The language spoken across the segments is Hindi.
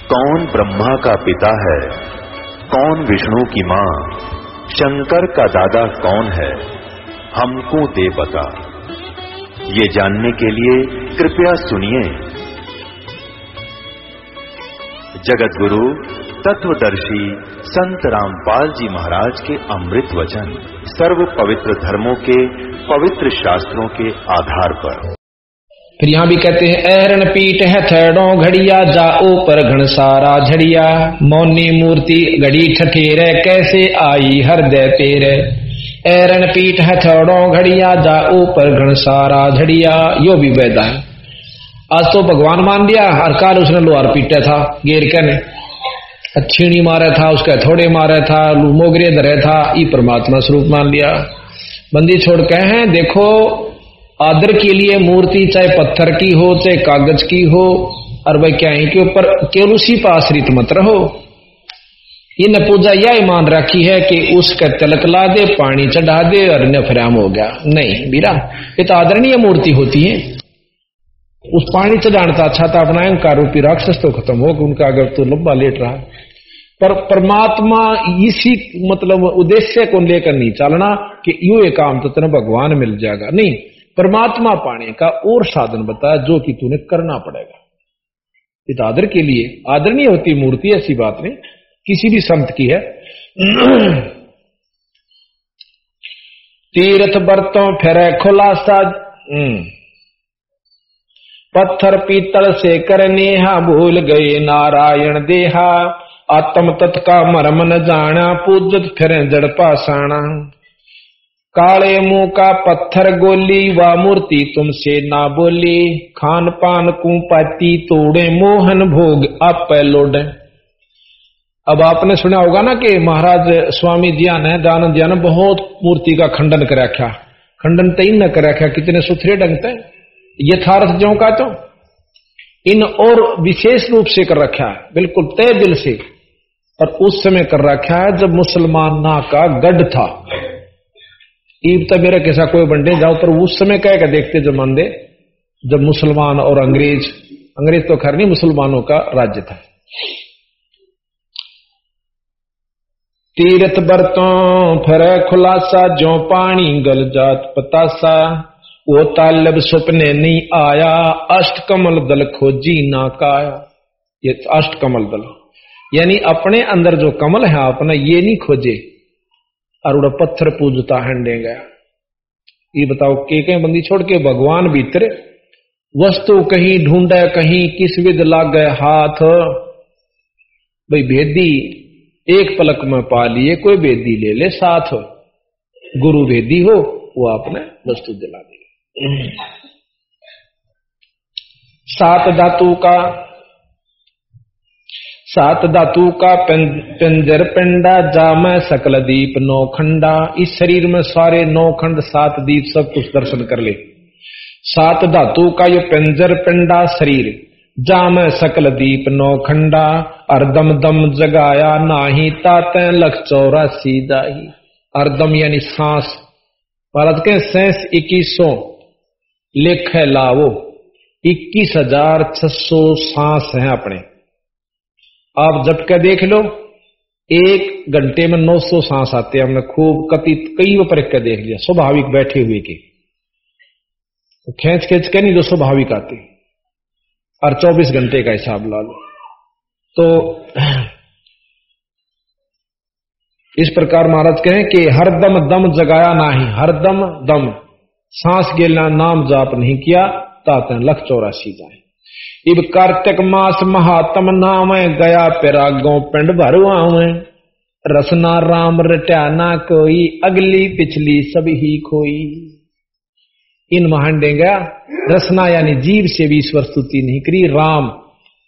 कौन ब्रह्मा का पिता है? कौन विष्णु की माँ? शंकर का दादा कौन है? हमको दे बता। ये जानने के लिए कृपया सुनिए। जगत गुरु तत्वदर्शी संत रामपाल जी महाराज के अमृत वचन सर्व पवित्र धर्मों के पवित्र शास्त्रों के आधार पर। फिर यहाँ भी कहते हैं ऐरण पीठ है, थेड़ो घड़िया, जा ऊपर घनसारा झड़िया। मौनी मूर्ति घड़ी ठठेरे, कैसे आई हृदय पेरे ऐरण पीठ है, थेड़ो घड़िया, जा ऊपर घनसारा झड़िया। यो भी वैदा है। आज तो भगवान मान लिया, हर काल उसने लोहार पीटे था, गेर के ने छीणी मारे था, उसका थोड़े मारे था मोगरे धरे था, ई परमात्मा स्वरूप मान लिया। बंदी छोड़ के हैं, देखो आदर के लिए मूर्ति, चाहे पत्थर की हो, चाहे कागज़ की हो, और वह क्या है के ऊपर केवल उसी पर आश्रित मत रहो। इन पूजा यह मान रखी है कि उसका तिलक ला दे, पानी चढ़ा दे, और नफराम हो गया। नहीं बीरा ये तो आदरणीय मूर्ति होती है। उस पानी चढ़ाना अच्छा था, अपना अहंकार रूपी राक्षस तो खत्म हो उनका अगर तो लंबा लेट रहा। पर परमात्मा इसी मतलब उद्देश्य को लेकर नहीं चलना कि यू एक काम तो तेना भगवान मिल जाएगा। नहीं परमात्मा पाने का और साधन बताया जो कि तूने करना पड़ेगा। इस आदर के लिए आदरणीय होती मूर्ति, ऐसी बात नहीं, किसी भी संत की है। तीर्थ बर्तों फिर खुलासा हम्म। पत्थर पीतल से कर नेहा भूल गए नारायण देहा। आत्म तत्का मरम न जाना पूजत फिर जड़ पाषाणा। काले मुँह का पत्थर गोली व मूर्ति तुमसे ना बोली। खान पान कुपाती तोड़े मोहन भोग आप लोड अब आपने सुना होगा ना कि महाराज स्वामी जिया ने दयानंद जिया ने बहुत मूर्ति का खंडन कर रखा। खंडन तय न कर रखा, कितने सुथरे ढंग यथार्थ जो का तो। इन और विशेष रूप से कर रखा है, बिल्कुल तय दिल से। और उस समय कर रखा है जब मुसलमान ना का गढ़ था। ईब तो मेरा कैसा कोई बंटे जाओ, पर उस समय कह के देखते जमाने जब मुसलमान और अंग्रेज़ अंग्रेज़ तो खैर नहीं, मुसलमानों का राज्य था। तीर्थ बरतों, फिर खुलासा, जो पानी गल जात पतासा, वो तालब सुपने नहीं आया, अष्ट कमल दल खोजी ना काया। ये अष्ट कमल दल। यानी अपने अंदर जो कमल है, अपना ये नहीं खोजे। उड़ा पत्थर पूजता हंडे गया ये बताओ के कहीं बंदी छोड़ के भगवान भीतर? वस्तु कहीं ढूंढे, कहीं किस विद लाग गए हाथ? भाई भेदी, एक पलक में पा लिए, कोई भेदी ले ले साथ। गुरु भेदी हो, वो आपने वस्तु दिला दी। सात धातु का सात धातु का पिंजर पिंडा जा जाम, सकल दीप, नौ खंडा। इस शरीर में सारे नौ खंड, सात दीप सब कुछ दर्शन कर ले। सात धातु का ये पिंजर पिंडा शरीर। जाम, सकल दीप, नौ खंडा। अर्दम दम जगाया, नाही ताते लख चौरासी दाही। अर्दम यानी सांस। भारत के सैस इक्कीसो, लेख लावो। इक्कीस हज़ार छह सौ सांस है अपने। आप जब के देख लो, एक घंटे में 900 सांस आते हैं। हमने खूब कति कई पर के देख लिया, स्वाभाविक बैठे हुए के। तो खेच खेच के नहीं, जो स्वाभाविक आते और 24 घंटे का हिसाब ला लो। तो इस प्रकार महाराज कहें कि हर दम दम जगाया नाही हर दम दम। सांस गेलना नाम जाप नहीं किया, ताते लख चौरासी जाए। इब कार्तिक मास महात्म नाम गया पिरागो पिंड भरवाव रसना राम रट्या ना कोई अगली पिछली सब ही खोई इन महांडे गया रसना यानी जीव से भी ईश्वर स्तुति नहीं करी राम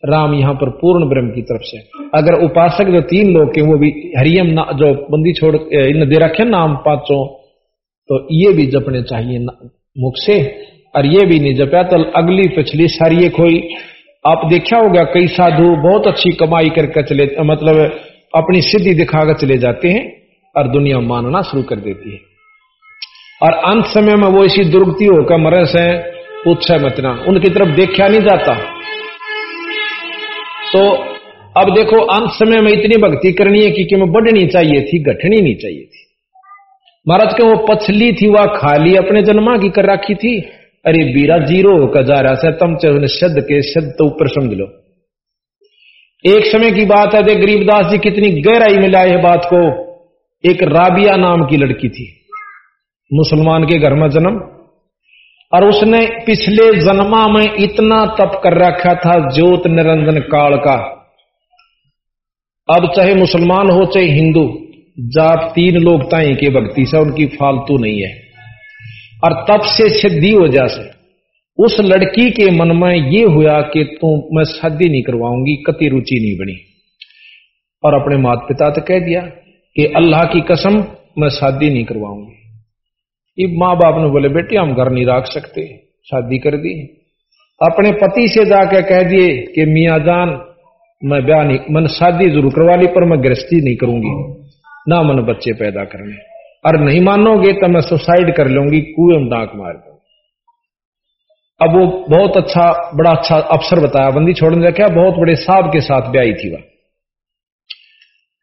राम यहाँ पर पूर्ण ब्रह्म की तरफ़ से। अगर उपासक जो तीन लोग के वो भी हरियम ना, जो बंदी छोड़ इन दे रखे नाम पाँचों तो ये भी जपने चाहिए मुख से। और ये भी नहीं जपया तो अगली पिछली सारी ये कोई आप देखा होगा कई साधु बहुत अच्छी कमाई करके चले मतलब अपनी सिद्धि दिखाकर चले जाते हैं और दुनिया मानना शुरू कर देती है। और अंत समय में वो इसी दुर्गति होकर मरे से पूछे मतना उनकी तरफ़ देखा नहीं जाता। तो अब देखो अंत समय में इतनी भक्ति करनी है कि, कि मैं बढ़नी चाहिए थी घटनी नहीं चाहिए थी। महाराज के वो पछली थी वह खाली अपने जन्मा की कर रखी थी। अरे बीरा ज़ीरो होकर जा रहा से तम चाहे शब्द के शब्द तो ऊपर समझ लो। एक समय की बात है, देख गरीबदास जी कितनी गहराई में लाए बात को। एक राबिया नाम की लड़की थी, मुसलमान के घर में जन्म, और उसने पिछले जन्मा में इतना तप कर रखा था, ज्योत निरंजन काल का। अब चाहे मुसलमान हो, चाहे हिंदू जाप तीन लोग ताई के भक्ति से, उनकी फालतू नहीं है। और तप से सिद्धि हो जासे उस लड़की के मन में ये हुआ कि तू, मैं शादी नहीं करवाऊँगी, कति रुचि नहीं बनी। और अपने माता पिता तो कह दिया कि अल्लाह की कसम, मैं शादी नहीं करवाऊँगी। ये माँ बाप ने बोले, बेटे, हम घर नहीं रख सकते। शादी कर दी। अपने पति से जाकर कह दिए कि, मियाँ जान, मैं ब्याह नहीं, मन शादी ज़रूर करवा ली, पर मैं गृहस्थी नहीं करूँगी। ना मन बच्चे पैदा करने। और नहीं मानोगे तो मैं सुसाइड कर लूँगी, कुएँ में डांक मार दू अब वो बहुत अच्छा बड़ा अच्छा अवसर बताया, बंदी छोड़ने रखा बहुत बड़े साहब के साथ ब्याई थी वह।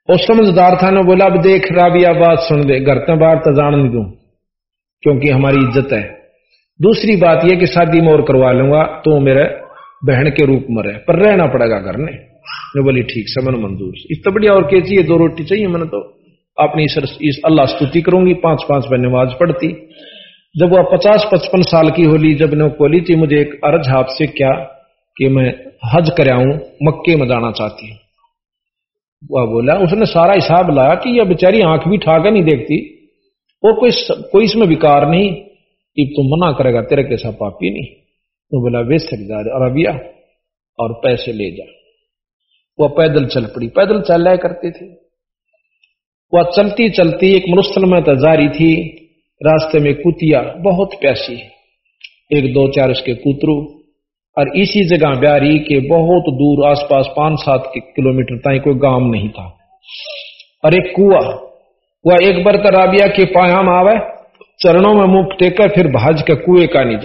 उस समझदार था ने बोला, अब देख राबिया बात सुन दे घर तो बाहर तो जान नहीं दू, क्योंकि हमारी इज़्ज़त है। दूसरी बात यह कि शादी में और करवा लूँगा तो मेरे बहन के रूप में रहे, पर रहना पड़ेगा घर ने बोली, ठीक से मन मंजूर। इस तो बढ़िया और क्या चाहिए दो रोटी चाहिए मैंने तो। अपनी इस अल्लाह स्तुति करूँगी। पाँच पाँच में नमाज़ पढ़ती। जब वह पचास पचपन साल की होली जब ने बोली थी, मुझे एक अर्ज़ आपसे क्या कि मैं हज कर मक्के में जाना चाहती हूँ। वह बोला, उसने सारा हिसाब लाया कि यह बेचारी आँख भी ठाकर नहीं देखती। और कोई कोई इसमें विकार नहीं, कि तुम मना करेगा, तेरे कैसा पापी नहीं। तो बोला वे जा अरबिया, और पैसे ले जा। वह पैदल चल पड़ी। पैदल चल रहा करते थे। वह चलती चलती एक मनुस्थल में तो जारी थी। रास्ते में कुतिया बहुत प्यासी एक दो चार उसके कुतरू और इसी जगह ब्यारी के बहुत दूर आसपास पाँच सात किलोमीटर तक कोई गाँव नहीं था। और एक कुआ, वह एक बार तो राबिया के पायाम आवे, चरणों में मुख टेकर फिर भाज के कुएँ का नहीं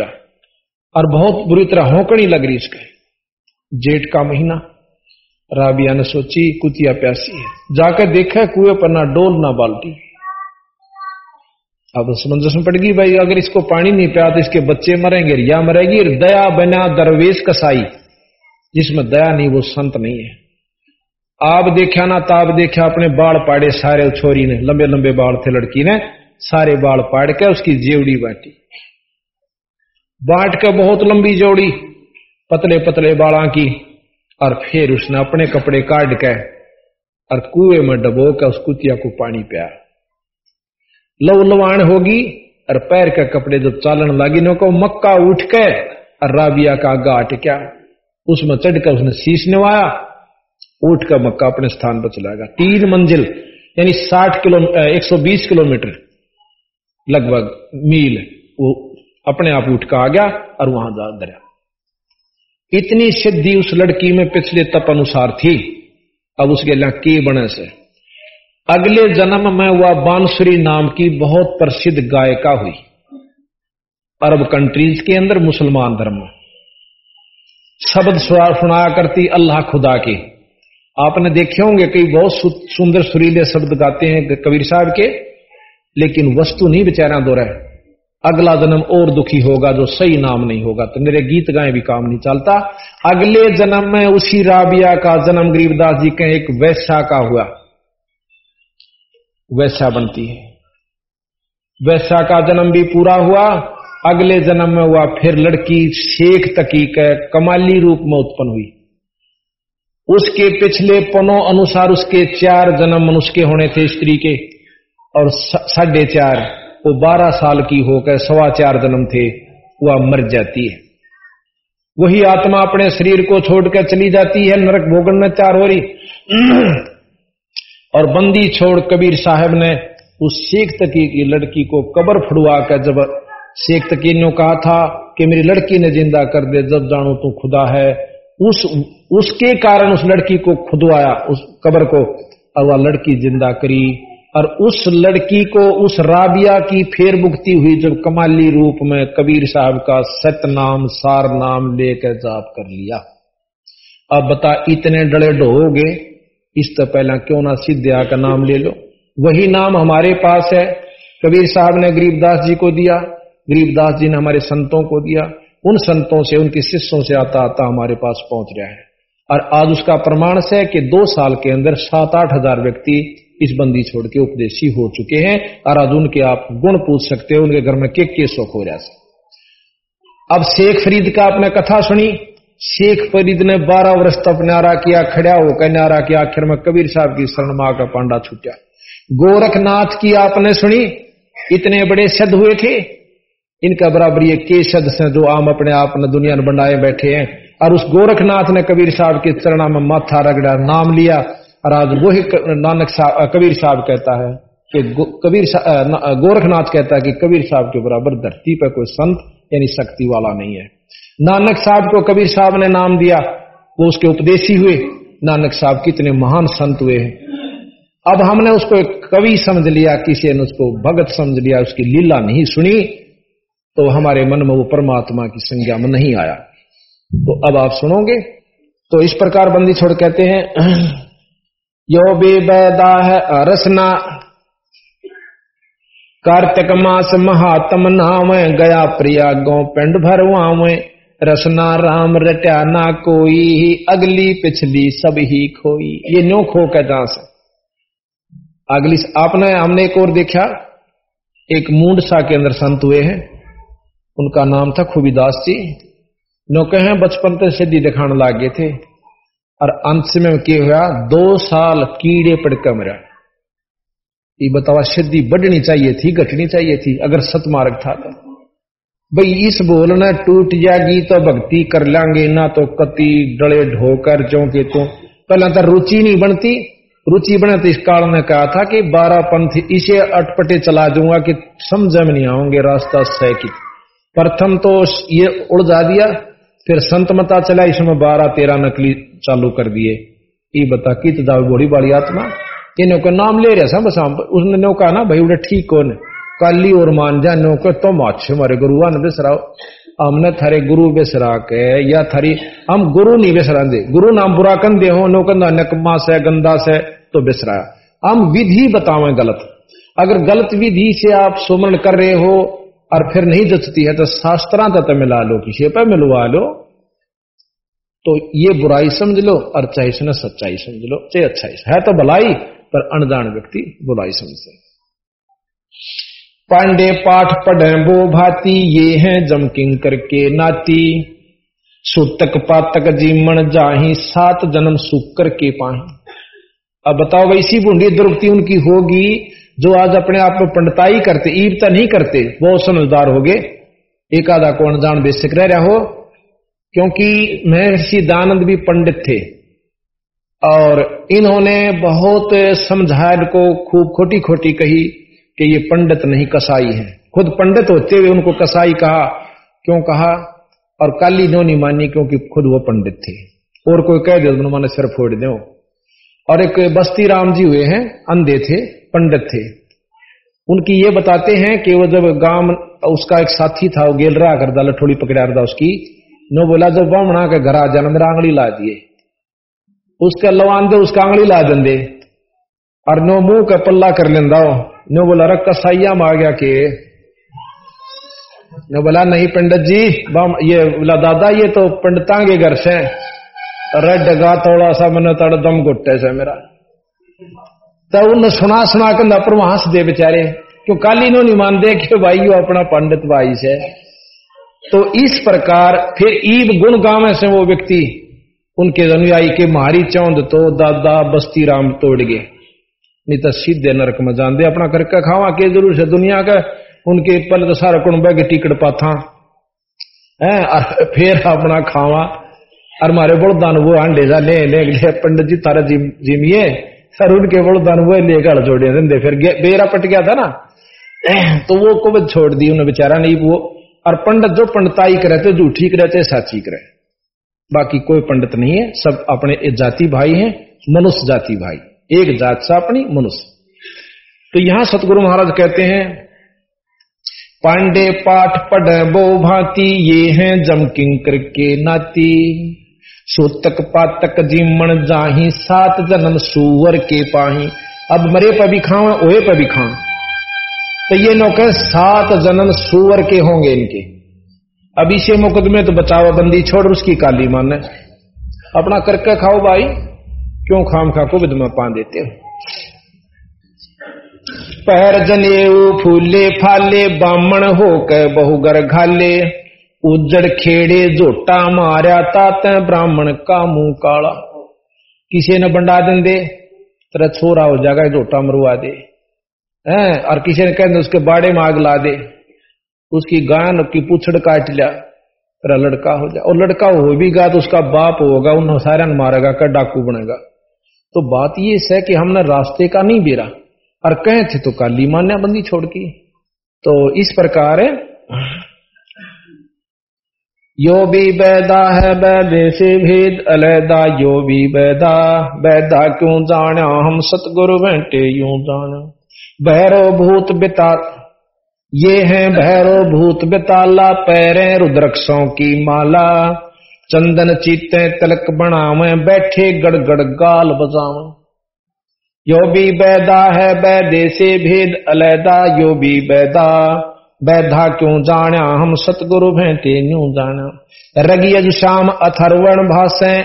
और बहुत बुरी तरह होकड़ी लग रही इसके। जेठ का महीना राबिया ने सोची, कुतिया प्यासी है। जाकर देखा, कुएँ पर ना डोल, ना बाल्टी। अब समंजस में पड़ गई, भाई, अगर इसको पानी नहीं पिया तो इसके बच्चे मरेंगे या मरेगी दया बना दरवेश कसाई, जिसमें दया नहीं, वो संत नहीं है। आप देखा ना ताप देखा, अपने बाल पाड़े सारे छोरी ने, लंबे लंबे बाल थे लड़की ने, सारे बाल पाड़ के उसकी जेवड़ी बांटी। बांट के बहुत लंबी जोड़ी पतले पतले बाला की और फिर उसने अपने कपड़े काट के और कुएँ में डबो के उस कुतिया को पानी पिया। लव लवाण होगी और पैर के कपड़े जब चालन लगी नो को मक्का उठ के और राबिया का गाट क्या, उसमें चढ़कर उसने शीश निवाया, उठ का मक्का अपने स्थान पर चला गया। तीन मंजिल, यानी साठ किलो एक सौ बीस किलोमीटर लगभग मील, वो अपने आप उठ का आ गया और वहाँ जा दरिया। इतनी सिद्धि उस लड़की में पिछले तप अनुसार थी। अब उसके लिए की बने से? अगले जन्म में वह बांसुरी नाम की बहुत प्रसिद्ध गायिका हुई। अरब कंट्रीज़ के अंदर मुसलमान धर्म। शब्द सुनाया करती अल्लाह खुदा की। आपने देखे होंगे कई बहुत सुंदर सुरीले शब्द गाते हैं कबीर साहब के, लेकिन वस्तु नहीं बेचारा दो रहा। अगला जन्म और दुखी होगा जो सही नाम नहीं होगा। तो मेरे गीत गाए भी काम नहीं चलता। अगले जन्म में उसी राबिया का जन्म गरीबदास जी के एक वैश्या का हुआ। वैश्या बनती है। वैश्या का जन्म भी पूरा हुआ। अगले जन्म में हुआ, फिर लड़की शेख तकी के कमाली रूप में उत्पन्न हुई। उसके पिछले पनों अनुसार उसके चार जन्म मनुष्य होने थे, स्त्री के। और साढ़े चार वो बारह साल की होकर सवा चार जन्म थे, वह मर जाती है। वही आत्मा अपने शरीर को छोड़कर चली जाती है, नरक भोगन में चार हो रही। और बंदी छोड़ कबीर साहब ने उस शेख तकी की लड़की को कबर फुड़वा कर जब शेख तकी ने कहा था कि मेरी लड़की ने ज़िंदा कर दे, जब जानो तू खुदा है, उस, उसके कारण उस लड़की को खुदवाया, उस कबर को। और वह लड़की ज़िंदा करी और उस लड़की को, उस राबिया की फेर मुक्ति हुई जब कमाली रूप में कबीर साहब का सत नाम सार नाम लेकर जाप कर लिया। अब बता, इतने डले ढोगे इस तो पहला क्यों ना सिद्धिया का नाम ले लो? वही नाम हमारे पास है। कबीर साहब ने गरीबदास जी को दिया, गरीबदास जी ने हमारे संतों को दिया। उन संतों से, उनके शिष्यों से आता आता हमारे पास पहुँच रहा है। और आज उसका प्रमाण से कि दो साल के अंदर सात आठ हज़ार व्यक्ति इस बंदी छोड़ के उपदेशी हो चुके हैं। और आज उनके आप गुण पूछ सकते हो, उनके घर में के के सुख हो रहा अब शेख फरीद का आपने कथा सुनी। शेख फरीद ने बारह वर्ष तक नारा किया, खड़ा होकर न्यारा किया, आखिर में कबीर साहब की शरण माँ का पांडा छूटा। गोरखनाथ की आपने सुनी? इतने बड़े सद हुए थे। इनका बराबर ये के सद से जो आम अपने आप ने दुनिया में बनाए बैठे हैं। और उस गोरखनाथ ने कबीर साहब के चरणा में माथा रगड़ा, नाम लिया। और आज वही नानक साहब कबीर साहब कहता है कि कबीर गोरखनाथ कहता है कि कबीर साहब के बराबर धरती पर कोई संत यानी शक्ति वाला नहीं है। नानक साहब को कबीर साहब ने नाम दिया, वो उसके उपदेशी हुए। नानक साहब कितने महान संत हुए हैं। अब हमने उसको एक कवि समझ लिया, किसी ने उसको भगत समझ लिया, उसकी लीला नहीं सुनी तो हमारे मन में वो परमात्मा की संज्ञा में नहीं आया। तो अब आप सुनोगे तो इस प्रकार बंदी छोड़ कहते हैं यो बेदा है रसना कार्तिक मास महात्म नाम गया प्रिया गौ पिंड भरवाव। रसना राम रटा ना कोई ही अगली पिछली सब ही खोई। ये नो खो के जहाँ से अगली आपने, हमने एक और देखा, एक मूंड सा के अंदर संत हुए हैं। उनका नाम था खुबीदास जी। नो कहे बचपन से सिद्धि दिखाने लागे थे। और अंत में क्या हुआ? दो साल कीड़े पड़कर मरा। ये बतावा सिद्धि बढ़नी चाहिए थी, घटनी चाहिए थी, अगर सतमार्ग था तो। भाई, इस बोलना टूट जाएगी तो भक्ति कर लांगे, ना तो कति डले ढोकर जो के तो। पहला तो रुचि नहीं बनती। रुचि बने तो इस काल ने कहा था कि बारह पंथ इसे अटपटे चला दूँगा कि समझ में नहीं आओगे रास्ता सह की। प्रथम तो ये उड़ जा दिया, फिर संत मता चला इसमें बारह तेरह नकली चालू कर दिए। ये बता, की तो बड़ी बड़ी आत्मा? इन्हों का नाम ले रहा बस उसने नो कहा ना, भाई उड़े ठीक कौन काली और मान जा नो को तुम अच्छे हमारे गुरुआ ने बिसराओ। हमने थारे गुरु बिसरा के, या थारी, हम गुरु नहीं बिसरा दे गुरु नाम बुरा कन दे हो नो कंदा नकमा से गंदा से तो बिसराया हम विधि बतावे गलत। अगर गलत विधि से आप सुमरण कर रहे हो, और फिर नहीं जचती है तो शास्त्रा तक मिला लो, किसी पर मिलवा लो। तो ये बुराई समझ लो और चाहे इसने सच्चाई समझ लो। चाहे अच्छाई है तो भलाई, पर अनजान व्यक्ति बुराई समझते पांडे पाठ पढ़े, वो भाती ये है जमकिंग करके नाती। सुतक पातक जीमण जाही, सात जन्म सुख करके पाही। अब बताओ वैसी बूंदी दुर्गति उनकी होगी, जो आज अपने आप में पंडताई करते ईवता नहीं करते, वो समझदार हो गए एक आधा को अनजान बेसिक रह रहा हो क्योंकि महर्षि दानंद भी पंडित थे और इन्होंने बहुत समझाया को खूब खोटी खोटी कही कि ये पंडित नहीं कसाई है। खुद पंडित होते हुए उनको कसाई कहा, क्यों कहा? और काली नो नहीं मानी क्योंकि खुद वो पंडित थे। और कोई कह दे तो मैंने सिर फोड़ दो। और एक बस्ती राम जी हुए हैं, अंधे थे, पंडित थे। उनकी ये बताते हैं कि वो जब गाँव, उसका एक साथी था, वो गेल रहा करता लठोड़ी पकड़ा था उसकी नो बोला, जब बामणा के घर आ जाना मेरा आंगली ला दिए। उसका लवान दे, उसका आंगली ला दे और नो मुँह का पल्ला कर लेंदा नो बोला, रख कसाइया में आ गया के। नो बोला, नहीं पंडित जी ये बोला, दादा, ये तो पंडिता के घर से रेड गा थोड़ा सा, मैंने तड़ दम घुट्टे से मेरा। तो उन्हें सुना सुना के पर हंस दे बेचारे, क्यों, काली नो नहीं मानते कि भाई यो अपना पंडित भाई से तो इस प्रकार फिर ईद गुण गावे से वो व्यक्ति उनके अनुयायी के मारी चौंद तो दादा बस्ती राम तोड़ गए। नहीं तो सीधे नरक में जान दे, अपना करके खावा के ज़रूर से दुनिया का, उनके पल तो सारा कुंबा के टिकट पाथा। है फिर अपना खावा। और मारे बड़दान वो अंडे जा ले ले पंडित जी तारा जिमिए। सर उनके बड़दान वो लेकर जोड़े धंधे फिर बेरा पट गया था ना। तो वो को छोड़ दी, उन्हें बेचारा नहीं, वो और पंडित जो पंडिताई करे तो झूठी करे चाहे साची करे। बाकी कोई पंडित नहीं है, सब अपने जाति भाई हैं, मनुष्य जाति भाई। एक जात सा अपनी मनुष्य। तो यहाँ सतगुरु महाराज कहते हैं, पांडे पाठ पढ़ बो भांति, ये हैं जमकिंग के नाती। सूतक पातक जीमण जाही, सात जन्म सुवर के पाही। अब मरे पर भी खाओ ओए पर भी खाओ तो ये नौके सात जन्म सुवर के होंगे इनके। अब इसे मुकदमे तो बचावा बंदी छोड़ उसकी काली मान। अपना करके खाओ भाई। क्यों खाम खा को विधमा पा देते हो? पैर जने फूले फाले, बामण हो के बहुगर घाले। उजड़ खेड़े जोटा मारिया तात ब्राह्मण का मुँह काला। किसी ने बंडा दें दे तेरा छोरा हो जाएगा, जोटा मरवा दे। हैं, और किसी ने कहते उसके बाड़े में आग ला दे। उसकी गायन की पुछड़ काट लिया, तेरा लड़का हो जाए और लड़का हो भी गा तो उसका बाप होगा उन सारा मारेगा कर डाकू बनेगा। तो बात ये है कि हमने रास्ते का नहीं बेरा, और कहे थे तो काली मान्या बंदी छोड़ की। तो इस प्रकार है यो भी बैदा है, बैदे से भेद, अलैदा यो भी बैदा। बैदा क्यों जाना हम सतगुरु बैठे यूँ जाना भैरो भूत बिता, ये है भैरो भूत बिताला, पैरे रुद्रक्षों की माला। चंदन चीते तलक बनावे, बैठे गड़गड़ गाल बजावे। यो भी बैदा है, बैदे से भेद अलैदा, यो भी बैदा। बैधा क्यों जाना हम सतगुरु भेंटे न्यू जाना रगियज शाम अथर्वण भाषे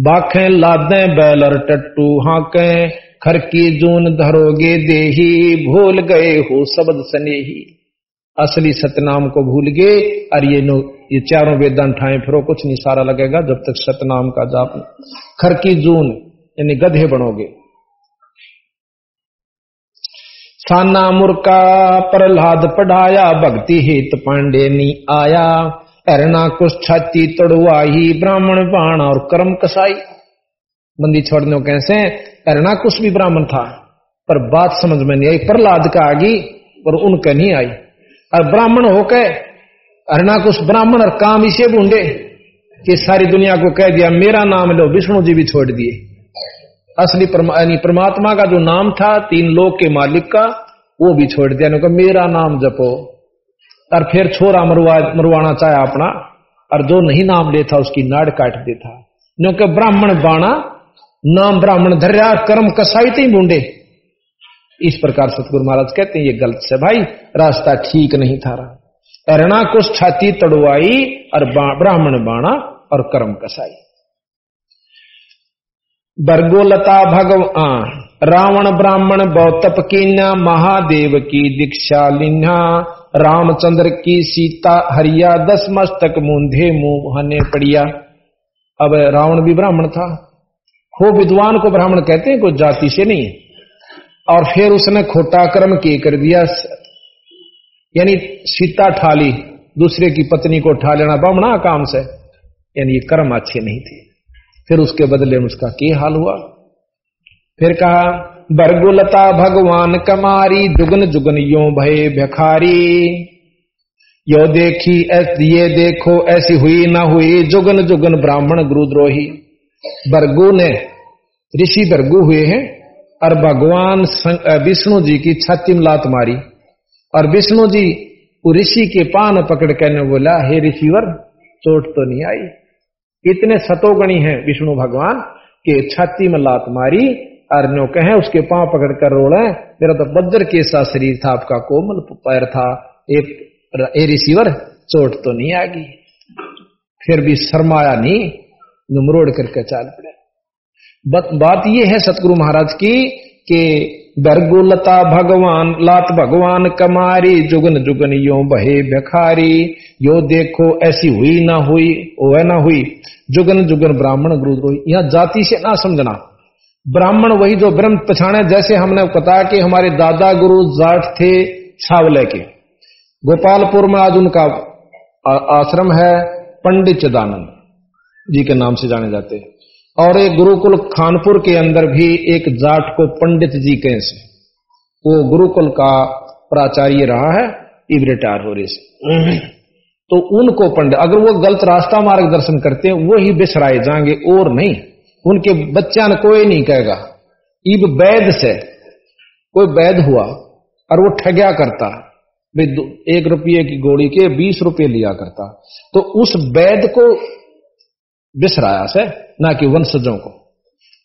बाखे लादे, बैलर टट्टू हाके। खर की जून धरोगे देही, भूल गए हो शब्द स्नेही। असली सतनाम को भूल गए, और ये नो ये चारों वेदांत ठाए फिर कुछ नहीं, सारा लगेगा जब तक सतनाम का जाप खर की जून, यानी गधे बनोगे। साना मुर्का प्रहलाद पढ़ाया, भक्ति हित पांडे नी आया। हरणा कुछ छाती तड़ुआही ब्राह्मण बाण और कर्म कसाई। बंदी छोड़ने कैसे हरणा कुछ भी ब्राह्मण था, पर बात समझ में नहीं आई प्रहलाद का आगी, पर उनका नहीं आई। और ब्राह्मण होकर हरणा कुछ ब्राह्मण और काम इसे ढूंढे, कि सारी दुनिया को कह दिया, मेरा नाम लो, विष्णु जी भी छोड़ दिए। असली परमात्मा का जो नाम था, तीन लोग के मालिक का, वो भी छोड़ दिया। कहा, मेरा नाम जपो। और फिर छोरा मरवा, मरवाना चाहे अपना, और जो नहीं नाम लेता, उसकी नाड़ काट देता। क्योंकि ब्राह्मण बाणा नाम ब्राह्मण धर्या, कर्म कसाई ही बूंडे इस प्रकार सतगुरु महाराज कहते हैं, ये गलत से भाई, रास्ता ठीक नहीं था रहा। अरणा कुछ छाती तड़वाई और ब्राह्मण बाणा और कर्म कसाई। बरगोलता भगवान, रावण ब्राह्मण बौतप कीन्या, महादेव की दीक्षा लिन्हा रामचंद्र की सीता हरिया, दस मस्तक मूंधे मुँह हने पड़िया। अब रावण भी ब्राह्मण था। हो विद्वान को ब्राह्मण कहते हैं, कोई जाति से नहीं और फिर उसने खोटा कर्म के कर दिया। यानी सीता ठाली, दूसरे की पत्नी को ठा लेना ब्राह्मणा काम से। यानी ये कर्म अच्छे नहीं थे। फिर उसके बदले में उसका क्या हाल हुआ? फिर कहा, बरगुलता भगवान कमारी, जुगन जुगन यो भय भिखारी। यो देखी ये देखो, ऐसी हुई ना हुई जुगन जुगन ब्राह्मण गुरुद्रोही। बरगु ने, ऋषि बरगु हुए हैं, और भगवान विष्णु जी की छाती में लात मारी। और विष्णु जी ऋषि के पान पकड़ कर बोला, हे ऋषिवर, चोट तो नहीं आई। इतने सतोगणी हैं विष्णु भगवान के छाती में लात मारी, और नो कहे, उसके पाँव पकड़ कर रोड़े मेरा तो बद्र के सा शरीर था, आपका कोमल पैर था। एक ए रिसीवर चोट तो नहीं आ गई फिर भी शर्माया नहीं। नुमरोड़ करके चाल पड़े। बात ये है सतगुरु महाराज की कि दरगुलता भगवान, लात भगवान कमारी, जुगन जुगन यो बहे भिखारी। यो देखो ऐसी हुई ना हुई ओ ना हुई। जुगन जुगन ब्राह्मण गुरु यहाँ जाति से ना समझना। ब्राह्मण वही जो ब्रह्म पछाणे, जैसे हमने बताया कि हमारे दादा गुरु जाट थे छावले के। गोपालपुर में आज उनका आश्रम है पंडित चिदानंद। जी के नाम से जाने जाते हैं। और एक गुरुकुल खानपुर के अंदर भी एक जाट को पंडित जी कैसे वो गुरुकुल का प्राचार्य रहा है इब रिटायर हो रहे से। तो उनको पंडित, अगर वो गलत रास्ता मार्गदर्शन करते हैं, वो ही बिसराए जाएँगे, और नहीं। उनके बच्चा ने कोई नहीं कहेगा। इब वैद से, कोई वैद हुआ, और वो ठग्या करता। एक रुपये की गोली के, बीस रुपये लिया करता। तो उस वैद को बिसराया से, ना कि वंशजों को।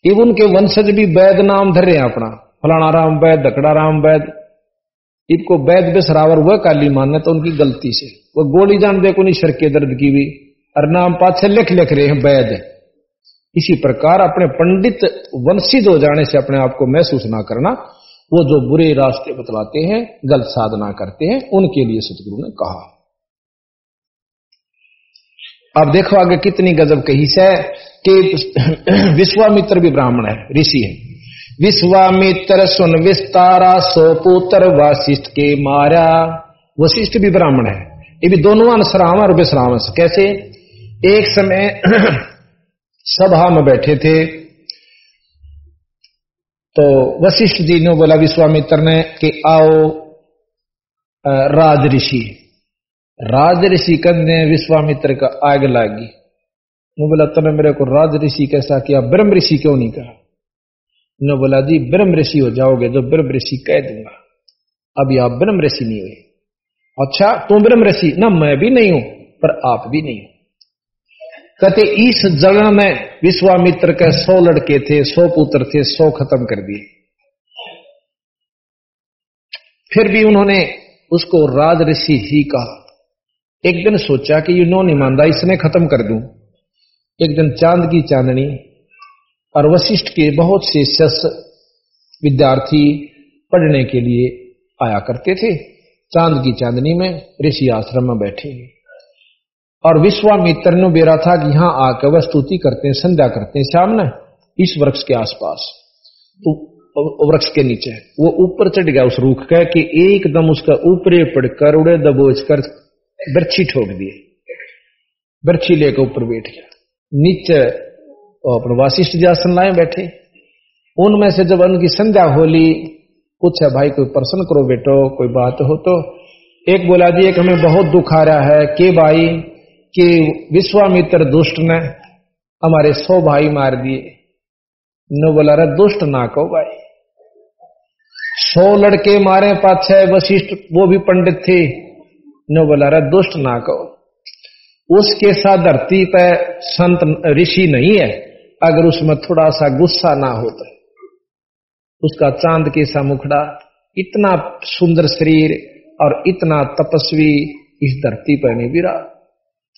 इवन के वंशज भी वैद नाम धर हैं अपना। फलाना राम वैद, दकड़ा राम वैद। इनको वैद बिसरावर वह काली मानना तो उनकी गलती से। वह गोली जान देखो नहीं सर के दर्द की भी। और नाम पाछे लिख लिख रहे हैं वैद। इसी प्रकार अपने पंडित वंशित हो जाने से अपने आप को महसूस ना करना, वो जो बुरे रास्ते बतलाते हैं, गलत साधना करते हैं, उनके लिए सतगुरु ने कहा। अब देखो आगे कितनी गजब कही से कि विश्वामित्र भी ब्राह्मण है, ऋषि है। विश्वामित्र सुन विस्तारा, सो पुत्र वशिष्ठ के मारा। वशिष्ठ भी ब्राह्मण है। ये भी दोनों अनुसराम और विश्राम कैसे? एक समय सभा में बैठे थे। तो वशिष्ठ जी ने बोला विश्वामित्र ने कि आओ राज ऋषि। राज ऋषि कन्या विश्वामित्र का आग लागी। ने बोला, तूने मेरे को राज ऋषि कैसा किया? ब्रह्म ऋषि क्यों नहीं कहा? ने बोला, जी, ब्रह्म ऋषि हो जाओगे जो ब्रह्म ऋषि कह दूँगा। अभी आप ब्रह्म ऋषि नहीं हुए। अच्छा तुम ब्रह्म ऋषि? ना, मैं भी नहीं हूँ, पर आप भी नहीं कहते, इस जगह में विश्वामित्र के सौ लड़के थे, सौ पुत्र थे, सौ खत्म कर दिए। फिर भी उन्होंने उसको राज ऋषि ही कहा। एक दिन सोचा कि ये नौ ईमानदार इसने खत्म कर दूँ। एक दिन चाँद की चांदनी और वशिष्ठ के बहुत से शस विद्यार्थी पढ़ने के लिए आया करते थे। चाँद की चांदनी में ऋषि आश्रम में बैठे। और विश्वामित्र ने बेरा था कि यहाँ आकर वह स्तुति करते हैं, संध्या करते हैं सामने, इस वृक्ष के आसपास। तो वृक्ष के नीचे। वो ऊपर चढ़ गया उस रूख का कि एकदम उसका ऊपरे पड़कर उड़े दबोच कर बर्छी ठोक दिए। बर्छी लेकर ऊपर बैठ गया। नीचे अपने वाशिष्ठ जी आसन लाए बैठे। उनमें से जब उनकी संध्या होली, पूछा, भाई, कोई प्रश्न करो बेटो, कोई बात हो तो? एक बोला, जी, एक हमें बहुत दुख आ रहा है कि भाई, कि विश्वामित्र दुष्ट ने हमारे सौ भाई मार दिए। न बोला रहा दुष्ट ना कहो भाई। सौ लड़के मारे पाछे वशिष्ठ, वो भी पंडित थे। नो बोला रहा दुष्ट ना कहो। उसके साथ धरती पे संत ऋषि नहीं है, अगर उसमें थोड़ा सा गुस्सा ना होता उसका चाँद के सा मुखड़ा इतना सुंदर शरीर और इतना तपस्वी इस धरती पर नहीं गिरा।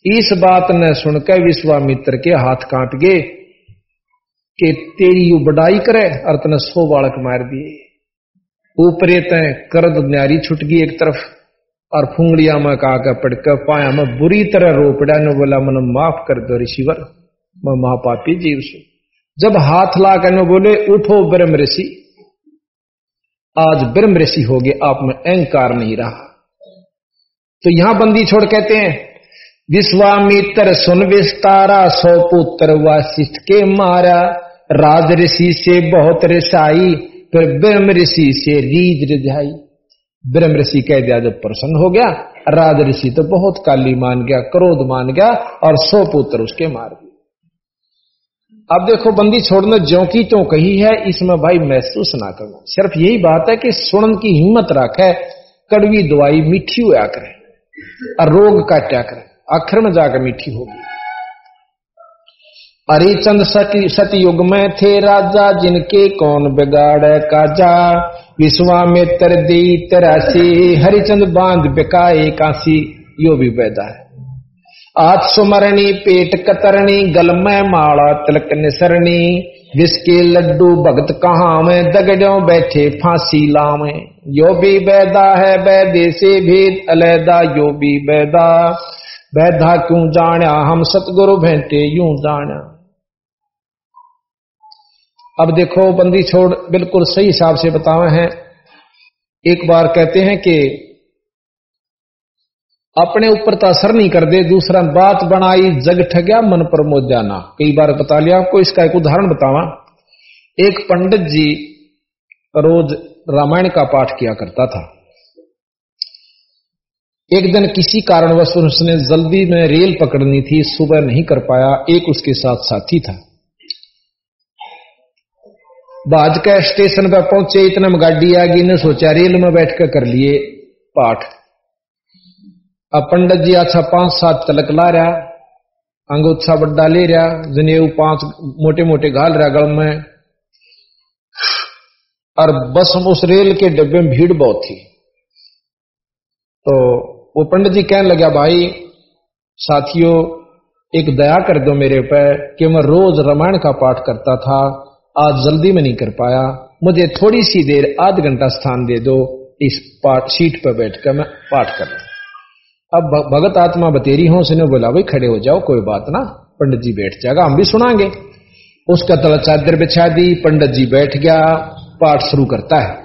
इस बात ने सुनकर विश्वामित्र के हाथ काट गए कि तेरी यू बड़ाई करे और तने सो बालक मार दिए। ऊपरे तय करद न्यारी छुट गई एक तरफ़। और फुंगड़िया में का पड़कर पाया, मैं बुरी तरह रो पड़ा, ने बोला, मन माफ़ कर दो ऋषिवर, मैं महापापी जीव सु जब हाथ ला कर बोले, उठो ब्रह्म ऋषि, आज ब्रह्म ऋषि हो गए, आप में अहंकार नहीं रहा। तो यहाँ बंदी छोड़ कहते हैं विश्वामित्र सुन विस्तारा, सौ पुत्र वाशिष्ठ के मारा। राज ऋषि से बहुत रिसाई, फिर ब्रह्म ऋषि से रीज रिझाई। ब्रह्म ऋषि कह दिया, जब प्रसन्न हो गया राज ऋषि तो बहुत काली मान गया, क्रोध मान गया और सौ पुत्र उसके मार दिए। अब देखो, बंदी छोड़ने ज्यो की तो कही है, इसमें भाई महसूस ना करना। सिर्फ़ यही बात है कि सुनन की हिम्मत रखे, कड़वी दवाई मीठी हुआ करे और रोग काटा करे आखिर में जाकर मीठी होगी अरिचंद सती सतयुग में थे राजा, जिनके कौन बिगाड़ काजा विश्वामित्र दी तरासी हरिचंद बाँध बिकाए काशी यो भी पैदा है। आज सुमरणी, पेट कतरणी, गल में माड़ा तिलक निसरणी, जिसके लड्डू भगत कहा में दगड़ो बैठे फांसी लावे। यो भी बैदा है बैदे से भेद अलैदा, यो भी बैदा बैधा क्यों जाना हम सतगुरु भेंटे यूँ जाना अब देखो, बंदी छोड़ बिल्कुल सही हिसाब से बतावे हैं। एक बार कहते हैं कि अपने ऊपर तो असर नहीं कर दे, दूसरा बात बनाई, जग ठगया, मन पर मोद जाना। कई बार बता लिया, आपको इसका एक उदाहरण बतावा। एक पंडित जी रोज रामायण का पाठ किया करता था। एक दिन किसी कारणवश उसने जल्दी में रेल पकड़नी थी, सुबह नहीं कर पाया, एक उसके साथ साथी था। बाज के स्टेशन पर पहुँचे, इतना में गाड़ी आ गई ने सोचा रेल में बैठ कर कर लिए पाठ। अब पंडित जी अच्छा पाँच सात तलक ला रहा अंगोत्सा बड्डा ले रहा, जनेऊ पाँच मोटे मोटे घाल रहा गल में। और बस उस रेल के डब्बे में भीड़ बहुत थी। तो वो पंडित जी कहने लगा, भाई, साथियों, एक दया कर दो मेरे पे कि मैं रोज रामायण का पाठ करता था आज जल्दी में नहीं कर पाया। मुझे थोड़ी सी देर आध घंटा स्थान दे दो। इस पाठ सीट पर बैठकर मैं पाठ कर लू अब भगत आत्मा बतेरी हो, उसने बोला, भाई खड़े हो जाओ, कोई बात ना। पंडित जी बैठ जाएगा, हम भी सुनाएँगे। उसका तला चादर बिछा दी, पंडित जी बैठ गया, पाठ शुरू करता है।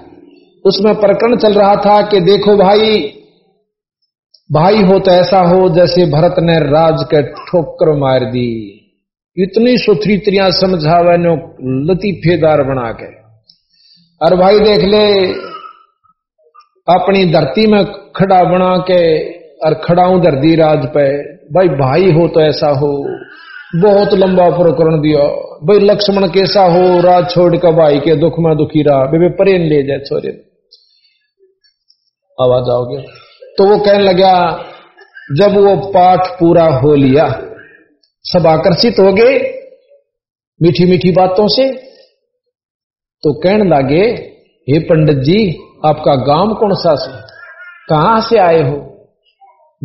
उसमें प्रकरण चल रहा था कि देखो भाई भाई हो तो ऐसा हो जैसे भरत ने राज के ठोकर मार दी। इतनी सुथरी त्रिया समझावे नो लतीफेदार बना के। और भाई देख ले, अपनी धरती में खड़ा बना के और खड़ाऊ धरती राज पे, भाई भाई हो तो ऐसा हो, बहुत लंबा प्रकरण दिया, भाई लक्ष्मण कैसा हो, राज छोड़ कर भाई के दुख में दुखी रहा, बेबे परेन ले जाए छोरे। आवाज़ आओगे? तो वो कहने लगा जब वो पाठ पूरा हो लिया सब आकर्षित हो गए मीठी मीठी बातों से। तो कहने लगे, हे पंडित जी, आपका गाँव कौन सा से? कहाँ से आए हो?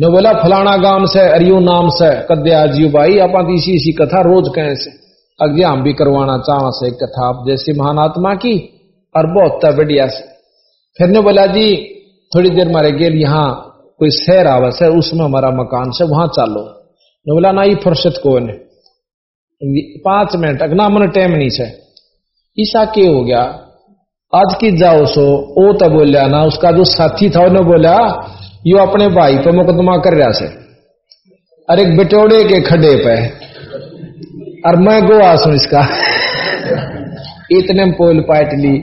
जो बोला, फलाना गाँव से, अरियो नाम से। कद्या भाई, आप इसी इसी कथा रोज कहे से। अगे हम भी करवाना चाह से कथा, आप जैसे महान आत्मा की, और बहुत बढ़िया से। फिर ने बोला, जी, थोड़ी देर मारे गेल यहाँ, कोई शहर आवस है उसमें हमारा मकान से, वहाँ चालो। ने बोला ना ये फुर्सत को पाँच मिनट अगना मन टाइम नहीं से ईसा के हो गया। आज की जाओ सो, ओ तो बोलिया ना, उसका जो साथी था उन्हें बोला, यो अपने भाई पे मुकदमा कर रहा से अरे बिटोड़े के खडे पे। और मैं गोवा सू इसका। इतने पोल पाट ली।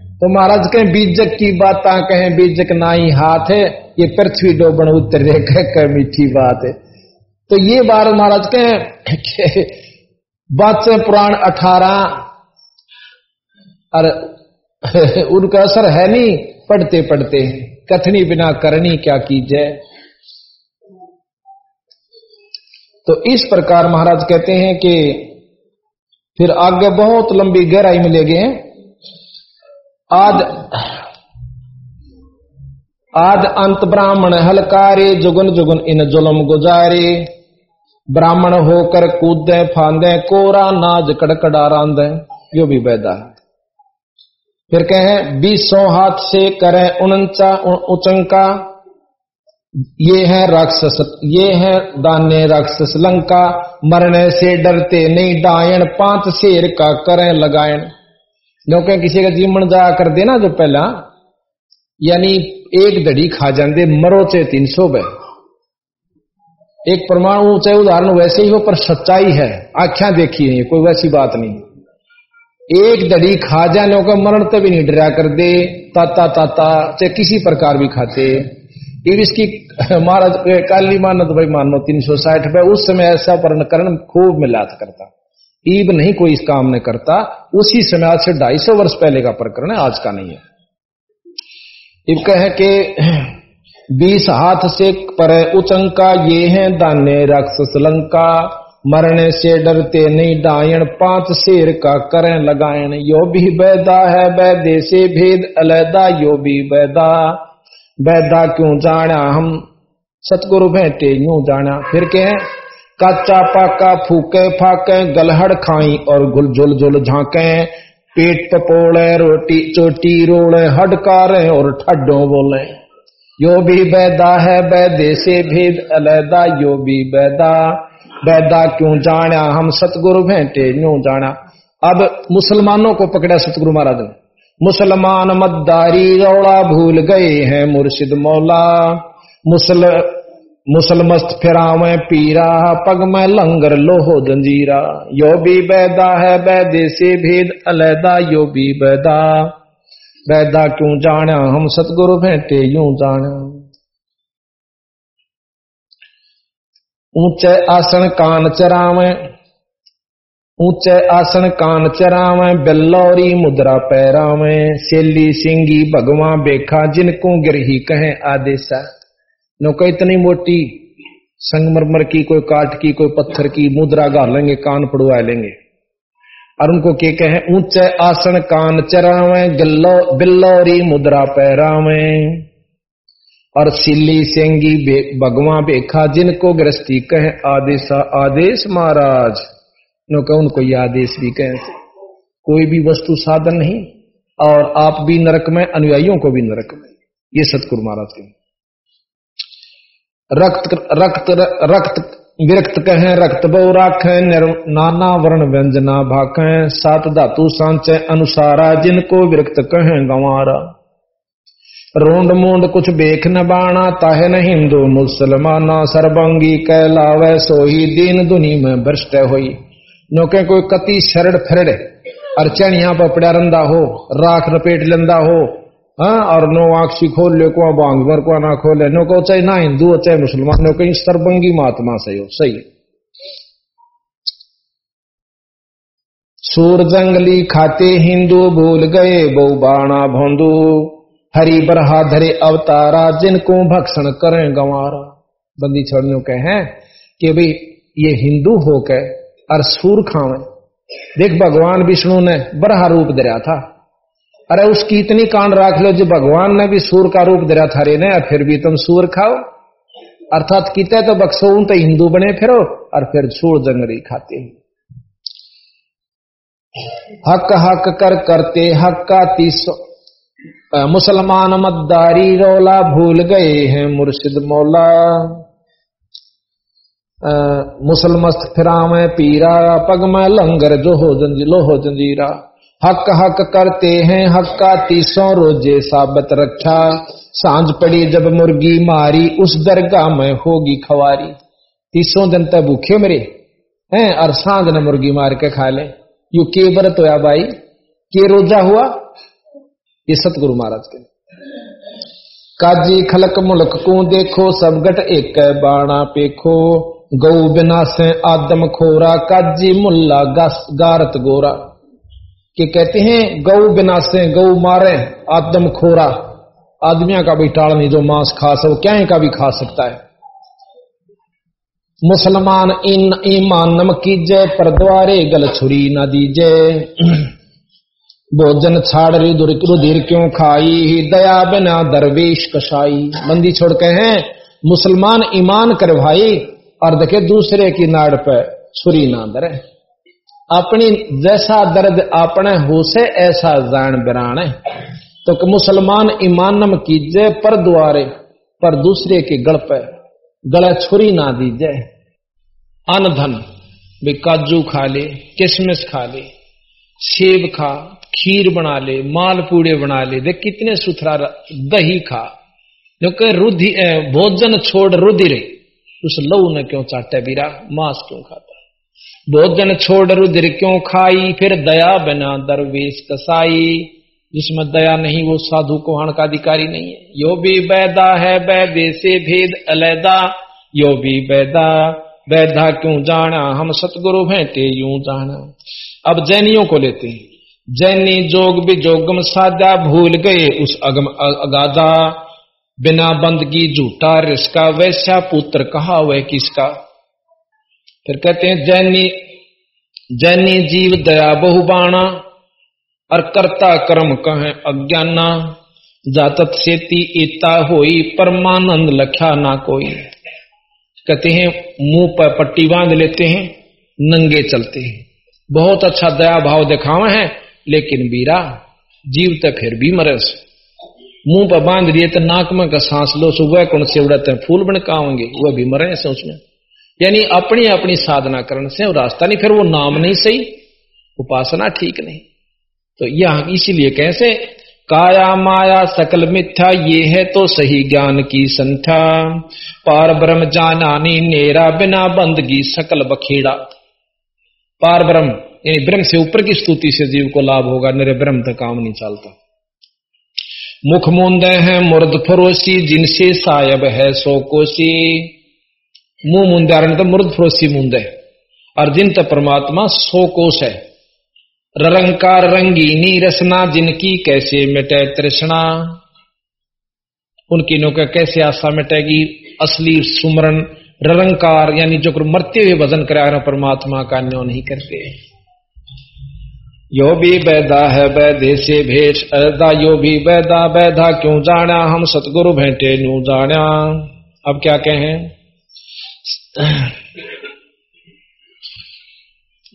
तो महाराज कहें, बीजक की बात कहें, बीजक ना ही हाथ है, ये पृथ्वी डोबन उत्तर रे कह मीठी बात है। तो ये बार महाराज कहें बादशाह पुराण अठारह और उनका असर है नहीं पढ़ते पढ़ते कथनी बिना करनी क्या कीजिए? तो इस प्रकार महाराज कहते हैं कि फिर आगे बहुत लंबी गहराई में ले गए आद आद अंत ब्राह्मण हलकारे, जुगन जुगन इन जुलम गुजारे। ब्राह्मण होकर कूदे, फांदे, कोरा, नाज कड़कड़ा रांद। यो भी बैदा है। फिर कहे, बीसों हाथ से करे उनचा उचंका। ये है राक्षस, ये है दाने राक्षस लंका। मरने से डरते नहीं डायन पाँच शेर का करें लगायन क्योंकि किसी का जीवन जा कर देना जो पहला, यानी एक दड़ी खा जाते मरो चे तीन सौ बे। एक परमाणु चाहे उदाहरण वैसे ही हो, पर सच्चाई है। आख्या देखी नहीं, कोई वैसी बात नहीं। एक दड़ी खा जाने का मरण तो भी नहीं डरा कर दे ताता ताता चाहे किसी प्रकार भी खाते। इसकी, महाराज काली मानो तो भाई मानो, तीन सौ साठ रुपए उस समय ऐसा करण खूब मिला करता। ईब नहीं कोई इस काम ने करता, उसी समय आज से ढाई सौ वर्ष पहले का प्रकरण है, आज का नहीं है। इब कहे के, बीस हाथ से पर उचंका, ये है दाने राक्षस लंका। मरने से डरते नहीं डायण, पाँच शेर का करें लगायण। यो भी बैदा है बैदे से भेद, अलैदा, यो भी बैदा बैदा क्यों जाना हम? सतगुरु भेटे यूँ जाना फिर कहें कच्चा पाका फूके, फाके, गलहड़ खाई और गुल झुल झुल झाके। पेट पपोड़े रोटी चोटी रोड़े हडकारे और ठड्डो बोले। यो भी बैदा है, बैदे से भेद अलैदा, यो भी बैदा। बैदा क्यों जाना हम सतगुरु भेंटे यूँ जाना अब मुसलमानों को पकड़ा सतगुरु महाराज। ने मुसलमान मद्दारी रौड़ा भूल गए हैं मुर्शिद मौला। मुसल मुसलमस्त फिरावे पीरा पग में लंगर लोहो जंजीरा। यो भी बैदा है, बैदे से भेद अलैदा, यो भी बैदा। बैदा क्यों जाना हम सतगुरु भेंटे यूँ जाना ऊँचे आसन कान चरावे, ऊँचे आसन कान चरावे, बिल्लौरी मुद्रा पैरावे। सेली सिंगी भगवान बेखा, जिनको गिरही कहे आदेशा। नौका इतनी मोटी संगमरमर की, कोई काट की, कोई पत्थर की मुद्रा गाल लेंगे, कान पड़वा लेंगे। और उनको के कहे? ऊँचे आसन कान चरावे, गल्लो, बिल्लौरी मुद्रा पैरावे। और सिल्ली सेंगी भगवा बेखा, जिनको गृहस्थी कहे, आदेश आदेश महाराज। नो कह उनको ये आदेश भी कहे। कोई भी वस्तु साधन नहीं, और आप भी नरक में, अनुयायियों को भी नरक में। ये सतगुरु महाराज के रक्त रक्त रक्त, विरक्त कहें, रक्त बहु राख नाना वर्ण व्यंजना भाक सात धातु सांचे अनुसारा, जिनको विरक्त कहें गंवारा। रोंड मूंड कुछ बेख न बाणा, ताहे न हिंदू मुसलमाना सरबंगी कैलावे सोही दीन दुनी में भ्रष्ट हुई। नौके कोई कति शरड़ फरड़ अरचन यहाँ पर पड़ा रंदा हो, राख लपेट लेंदा हो हाँ और नो आक्षी खोल ले को बांग भर को ना खोले नो को चाहे ना हिंदू हो, चाहे मुसलमान हो, कहीं सरबंगी महात्मा सही हो, सही सूर जंगली खाते हिंदू भूल गए, बहु बाणा भोंदू। हरी बरहा धरे अवतारा, जिनको भक्षण करें गंवारा। बंदी छोड़ने के हैं कि भाई, ये हिंदू हो के और सूर खावे। देख, भगवान विष्णु ने बरहा रूप दरिया था। अरे उसकी इतनी कांड राख लो जो भगवान ने भी सूर का रूप दरिया था रे ने फिर भी तुम सूर खाओ। अर्थात किते तो बक्सो तो हिंदू बने फिरो, और फिर सूर जंगली खाते हक हक कर करते हक का तीसो मुसलमान मद्दारी रोला भूल गए हैं मुर्शिद मौला। मुसलमस्त फिरा में पीरा, पग में लंगर जो हो जंजीलो हो जंजीरा। हक हक करते हैं हक का तीसों रोज़े साबत रखा। साँझ पड़ी जब मुर्गी मारी, उस दरगाह में होगी खवारी। तीसों दिन तक भूखे मरे, हैं, और साँझ ने मुर्गी मार के खा ले। यू के व्रत होया भाई? के रोजा हुआ? ये सतगुरु महाराज के। काजी खलक मुलक को देखो, सब गट एक बाणा पेखो। गौ बिना से आदम खोरा, काजी मुल्ला गारत गोरा। के कहते हैं गौ बिनासे गौ मारे, आदम खोरा। आदमिया का भी टाल नहीं, जो मांस खा सक क्या का भी खा सकता है। मुसलमान, इन ईमान नम कीजय पर द्वारे गल छुरी न दीजय भोजन छाड़ रही रुधिर क्यों खाई? ही दया बिना दरवेश कसाई। मंदी छोड़ के हैं, मुसलमान ईमान कर भाई और देखे दूसरे की नाड़ पे छुरी ना दरे अपनी जैसा दर्द अपने हो से ऐसा जान बिराण तो मुसलमान ईमानम कीजिए पर द्वारे पर दूसरे के गल पे गला छुरी ना दीजिए अन धन भी काजू खा ले, किशमिश खा ले, सेब खा, खीर बना ले मालपूड़े बना ले, देख कितने सुथरा दही खा। क्योंकि रुधि भोजन छोड़ रुधिर उस लऊ ने क्यों चाटे बीरा? मांस क्यों खाता? भोजन छोड़ रुधिर क्यों खाई? फिर दया बना दरवेश कसाई। जिसमें दया नहीं, वो साधु कोहण का अधिकारी नहीं है? यो भी बैदा है बैदे से भेद अलैदा। यो भी बैदा बैधा क्यों जाना? हम सतगुरु भेंटे यूँ जाना। अब जैनियों को लेते हैं। जैनी जोग भी जोगम सादा भूल गए उस अगम अगाधा। बिना बंदगी झूठा रिसका वैसा पुत्र कहा, वह किसका? फिर कहते हैं, जैनी जैनी जीव दया बहुबाणा और करता कर्म कहे अज्ञाना, जातत सेती इता होई, परमानंद लख्या ना कोई। कहते हैं, मुँह पर पट्टी बाँध लेते हैं, नंगे चलते हैं। बहुत अच्छा दया भाव दिखावे हैं, लेकिन बीरा जीव तो फिर भी मरे मुँह पर बाँध दिए तो नाक में का सांस लो, सुबह कौन से उड़ते फूल बनकाओगे वह भी मरे उसमें। यानी अपनी अपनी साधना करने से रास्ता नहीं, फिर वो नाम नहीं सही, उपासना ठीक नहीं। तो यह इसीलिए कैसे काया माया सकल मिथ्या, ये है तो सही ज्ञान की संख्या। पार ब्रह्म जानानी नेरा बिना बंदगी सकल बखेड़ा। पार ब्रह्म, यानी ब्रह्म से ऊपर की स्तुति से जीव को लाभ होगा मेरे ब्रह्म तक काम नहीं चलता। मुख मूंदे हैं मुर्द फरोसी जिनसे सायब है सो कोसी मुँह मुंदारण तो मुर्द फरोसी मुंदे। और जिन तक परमात्मा सो कोश है। रंकार रंगीनी रसना जिनकी कैसे मिटे तृष्णा। उनकी नौका कैसे आशा मिटेगी? असली सुमरन ररंकार, यानी जो मरते हुए भजन करा परमात्मा का न्यो नहीं करते। यो भी बैदा है बैदे से भेष अदा, यो भी बैदा बैदा क्यों जाना? हम सतगुरु भेंटे न्यू जाना। अब क्या कहें?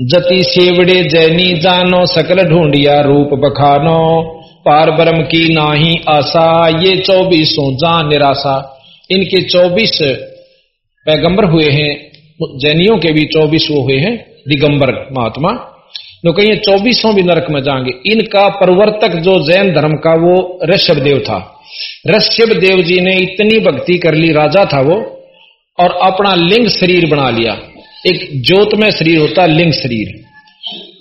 जति सेवड़े जैनी जानो, सकल ढूंढिया रूप बखानो। पार ब्रह्म की नाही आशा, ये चौबीसों जान निराशा। इनके चौबीस पैगंबर हुए हैं, जैनियों के भी चौबीस वो हुए हैं, दिगंबर महात्मा। तो कहीं चौबीसों भी नरक में जाएँगे। इनका प्रवर्तक जो जैन धर्म का, वो ऋषभ देव था। ऋषभ देव जी ने इतनी भक्ति कर ली, राजा था वो। और अपना लिंग शरीर बना लिया। एक ज्योत में शरीर होता लिंग शरीर।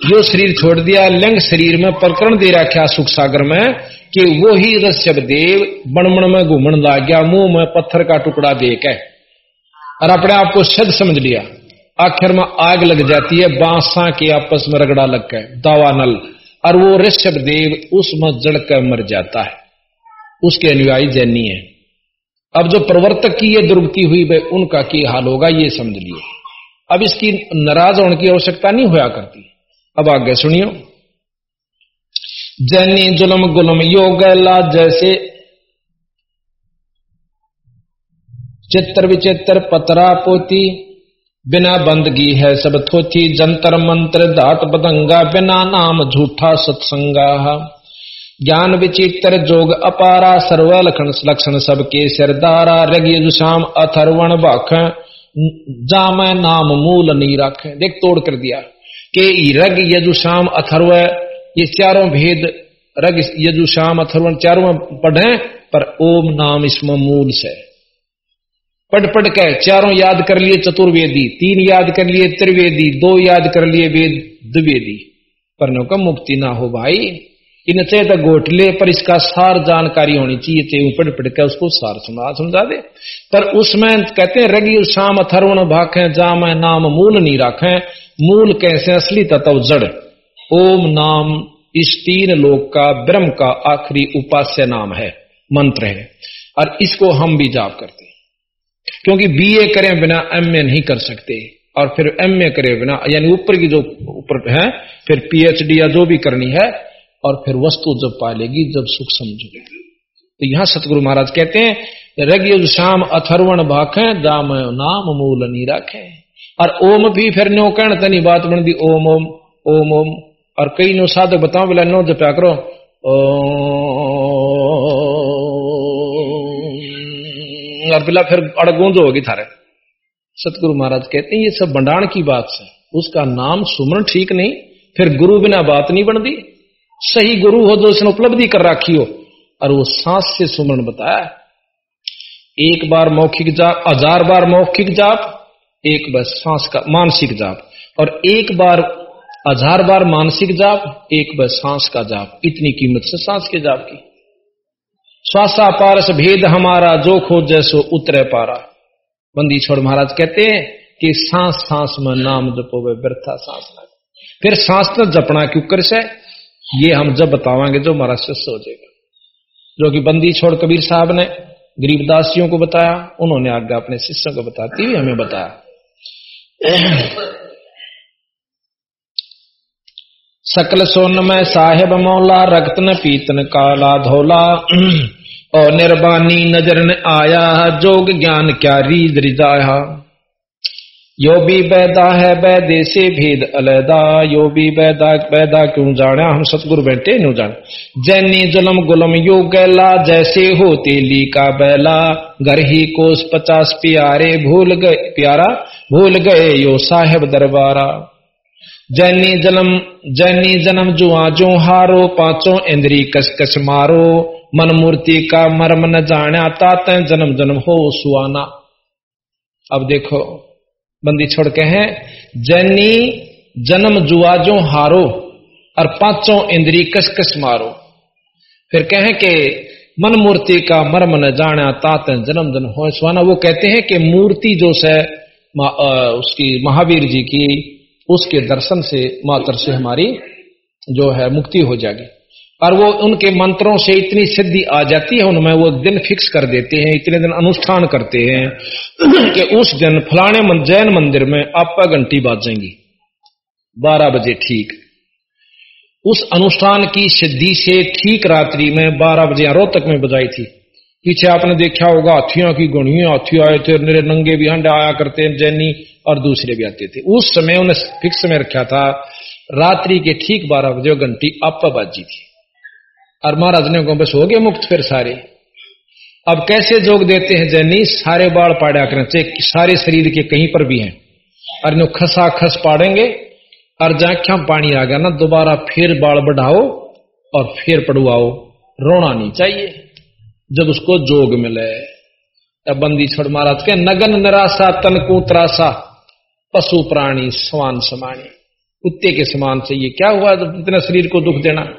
जो शरीर छोड़ दिया, लिंग शरीर में प्रकरण दे रखा सुख सागर में कि वो ही ऋषभ देव बणमण में घूमन ला गया मुँह में पत्थर का टुकड़ा देख है। और अपने आप को सद समझ लिया। आखिर में आग लग जाती है, बांसा के आपस में रगड़ा लग गए दावानल और वो ऋषभ देव उसमें जड़कर मर जाता है। उसके अनुयायी जैनी है। अब जो प्रवर्तक की ये दुर्गति हुई भाई उनका की हाल होगा, ये समझ लिए। अब इसकी नाराज़ होने की आवश्यकता नहीं होया करती। अब आगे सुनियो। जैनी जुलम गुलम योग जैसे चित्र विचित्र पतरा पोती, बिना बंदगी है सब थोची जंतर मंत्र दात बदंगा, बिना नाम झूठा सत्संगा। ज्ञान विचित्र जोग अपारा सर्व लक्षण लक्षण सबके सरदारा रग यजुषाम अथर्वण बाख जाम नाम मूल नहीं रख। देख, तोड़ कर दिया। कि रग यजुषाम अथर्व, ये चारों भेद, रग यजुषाम अथर्वण चारों पढ़े पर ओम नाम इसमें मूल से। पढ़ पढ़ के चारों याद कर लिए चतुर्वेदी, तीन याद कर लिए त्रिवेदी, दो याद कर लिए वेद द्विवेदी। पर का मुक्ति ना हो भाई। इन चाहे तो गोटले पर इसका सार जानकारी होनी चाहिए, चाहे पढ़ पढ़ के उसको सार सुना, समझा दे। पर उसमें कहते हैं, रगी शाम अथर्वण भाखे, जाम नाम मूल नहीं राखे। मूल कैसे असली तत्व जड़। ओम नाम इस तीन लोक का, ब्रह्म का आखिरी उपास्य नाम है, मंत्र है। और इसको हम भी जाप करते हैं। क्योंकि बीए करें बिना एमए नहीं कर सकते। और फिर एमए करे बिना, यानी ऊपर की जो, ऊपर है, फिर पीएचडी या जो भी करनी है और फिर वस्तु जब पालेगी, जब सुख समझोगे। तो यहाँ सतगुरु महाराज कहते हैं रग शाम अथर्वण भाखे दाम नाम मूल नहीं राखे और ओम भी फिर नो कहण तनी बात बन दी, ओम ओम ओम ओम। और कई नो साधक बताओ बोला नो जपया करो। और बिला, फिर अड़गूंज होगी थारे। सतगुरु महाराज कहते हैं, ये सब बंडाण की बात से, उसका नाम सुमरण ठीक नहीं, फिर गुरु बिना बात नहीं बनती। सही गुरु हो जो उसने उपलब्धि कर रखी हो। और वो सांस से सुमरण बताया, एक बार मौखिक जाप, हज़ार बार मौखिक जाप, एक बार सांस का मानसिक जाप, और एक बार हज़ार बार मानसिक जाप, एक बार सांस का जाप। इतनी कीमत से सांस के जाप की। श्वासा पारस भेद हमारा, जो खोज जैसो उतरे पारा। बंदी छोड़ महाराज कहते हैं कि सांस सांस में नाम जपो वे व्यर्था सांस फिर सांस न जपना क्यों कर से ये हम जब बतावांगे जो हमारा शिष्य हो जाएगा। जो कि बंदी छोड़ कबीर साहब ने गरीबदासियों को बताया, उन्होंने आज्ञा अपने शिष्यों को बताती हुई हमें बताया। सकल सोन में साहेब मौला, रक्त न पीतन काला धोला। और निर्बानी नज़र न आया, जोग ज्ञान क्या रीज रिजाया यो भी बैदा है, बैदे से भेद अलैदा। यो भी बैदा बैदा क्यों जाना? हम सतगुरु बैठे नु जान। जैनी जुलम गुलम यो गैला जैसे हो तेली का बैला। घर ही कोस पचास प्यारे भूल गए, प्यारा, भूल गए यो साहेब दरबारा। जैनी जन्म जैनी जन्म जुआ, जो हारो, पाँचों इंद्री कस कस मारो। मन मूर्ति का मर्म न जाना, तात जन्म जन्म हो सुआना। अब देखो बंदी छोड़ के हैं। जैनी जन्म जुआ जो हारो और पाँचों इंद्री कस कस मारो। फिर कहें कि मन मूर्ति का मर्म न जाना, तात जन्म जन हो सुहाना, वो कहते हैं कि मूर्ति जो से उसकी महावीर जी की, उसके दर्शन से मात्र से हमारी जो है मुक्ति हो जाएगी। और वो उनके मंत्रों से इतनी सिद्धि आ जाती है, उनमें वो दिन फिक्स कर देते हैं, इतने दिन अनुष्ठान करते हैं कि उस दिन फलाने जैन मंदिर में आपा घंटी बाजेंगी। बारह बजे ठीक। उस अनुष्ठान की सिद्धि से ठीक रात्रि में बारह बजे रोहतक में बजाई थी। पीछे आपने देखा होगा, हाथियों की गुणियों हाथी आए थे मेरे नंगे भी हंडे आया करते हैं, जैनी और दूसरे भी आते थे। उस समय उन्हें फिक्स में रखा था, रात्रि के ठीक बारह बजे घंटी आप बाजी थी। और महाराज ने को बस हो गए मुक्त फिर सारे। अब कैसे जोग देते हैं जैनी? सारे बाल पाड़ा करें। चाहे सारे शरीर के कहीं पर भी हैं। और नो खसा खस पाड़ेंगे और जाख्या पानी आ गया ना, दोबारा फिर बाल बढ़ाओ और फिर पड़वाओ। रोना नहीं चाहिए। जब उसको जोग मिले। तब बंदी छोड़ महाराज के नगन निराशा तनकू त्रासा, पशु प्राणी, समान समानी। कुत्ते के समान ये क्या हुआ? जब इतने शरीर को दुख देना।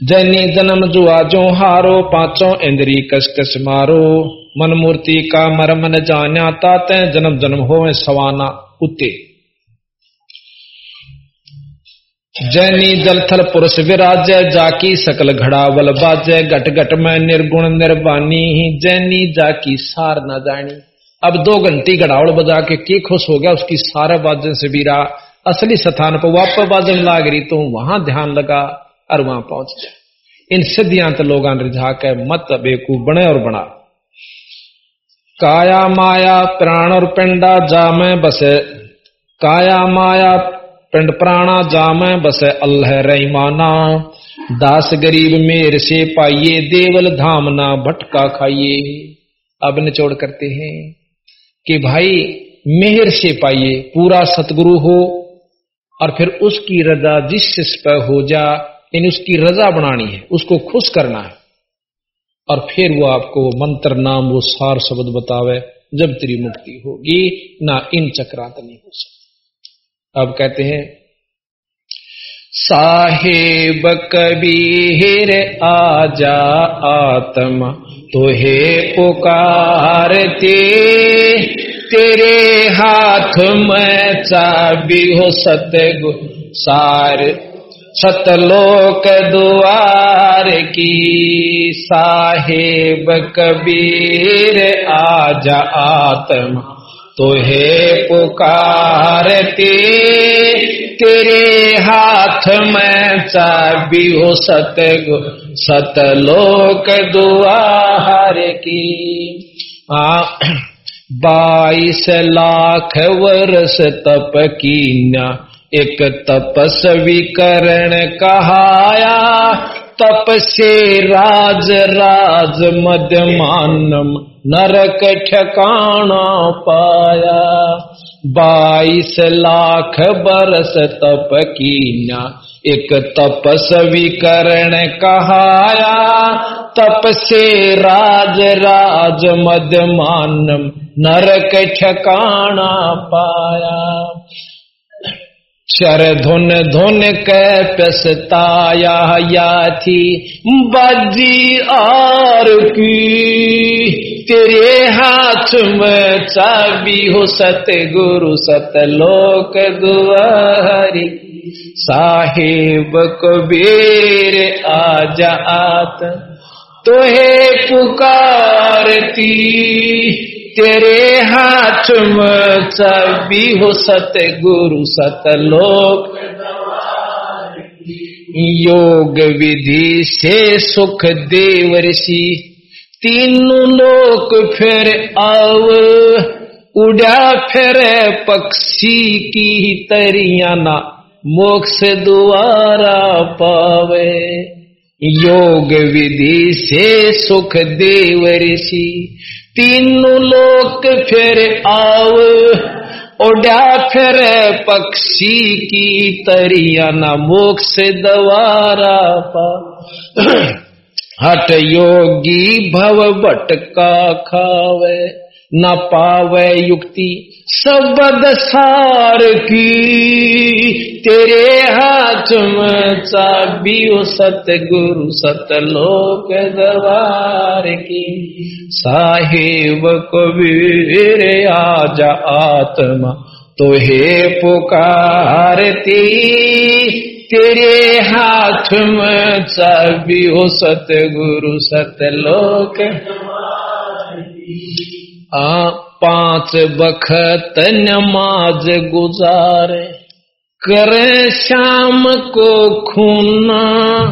जैनी जन्म जुआ जो हारो, पाँचों इंद्री कस कस मारो। मन मूर्ति का मरम न जान्या ताते जन्म जन्म हो सवाना कुत्ते जैनी जलथल पुरुष विराज, जाकी सकल घड़ावल बाजय घट घट में निर्गुण निर्वाणी ही जैनी जाकी सार न जानी अब दो घंटी घड़ावल बजा के की खुश हो गया, उसकी सारे बाजन से बीरा असली स्थान पर वापस बाजन लाग रही तो वहाँ ध्यान लगा। और वहाँ पहुँच गया इन सिद्धियाँ तो लोग रिझा के मत बेकू बने और बना। काया माया प्राण और पिंडा जा में बसे। काया माया पिंड प्राणा जाम बस। अल्लाह रहीमाना। दास गरीब मेर से पाइये देवल धाम ना भटका खाइये अब निचोड़ करते हैं कि भाई, मेहर से पाइये पूरा सतगुरु हो और फिर उसकी रजा जिस पर हो जा। इन उसकी रजा बनानी है, उसको खुश करना है। और फिर वो आपको वो मंत्र नाम, वो सार शब्द बतावे, जब तेरी मुक्ति होगी, ना इन चक्रांत नहीं हो सकती। अब कहते हैं, साहेब कबीर आजा आत्मा, तुहे पुकारते, तेरे हाथ में चाबी हो सतगु सार। सतलोक द्वार की साहेब कबीर आजा आत्मा तो हे पुकारते। तेरे हाथ में चाबी हो सतगु सतलोक दुआर की। आ, बाईस लाख वर्ष तप कीना एक तपस्वी करण कहाया तप से राज राज मध्यमानम नरक ठकाना पाया। बाईस लाख बरस तप कीना एक तपस्वी करण कहाया तप से राज राज मध्यमानम नरक ठकाना पाया। शर धुन धुन कै पसताया या थी बजी और की। तेरे हाथ में चाबी हो सत गुरु सत लोक दुआर साहेब कबीर आजा आत तो पुकारती। तेरे हाथ में चाबी हो सत गुरु सतलोक। योग विधि से सुख देव ऋषि तीनों लोक फिर आव। उड़ा फिर पक्षी की तरिया ना। मोक्ष द्वारा पावे। योग विधि से सुख देव ऋषि तीनों लोक फिर आव उड़ा फिर पक्षी की तरिया न मोक्ष द्वारा पा हट योगी भव भटका खावे, न पावे युक्ति सबद सार की। तेरे हाथ में चाबी सत गुरु सत लोक दवार की। साहेब कबीर आजा आत्मा तो हे पुकारती। तेरे हाथ में चाबी हो सतगुरु सतलोक आ पाँच बखत नमाज़ गुजारे, करे शाम को खूना,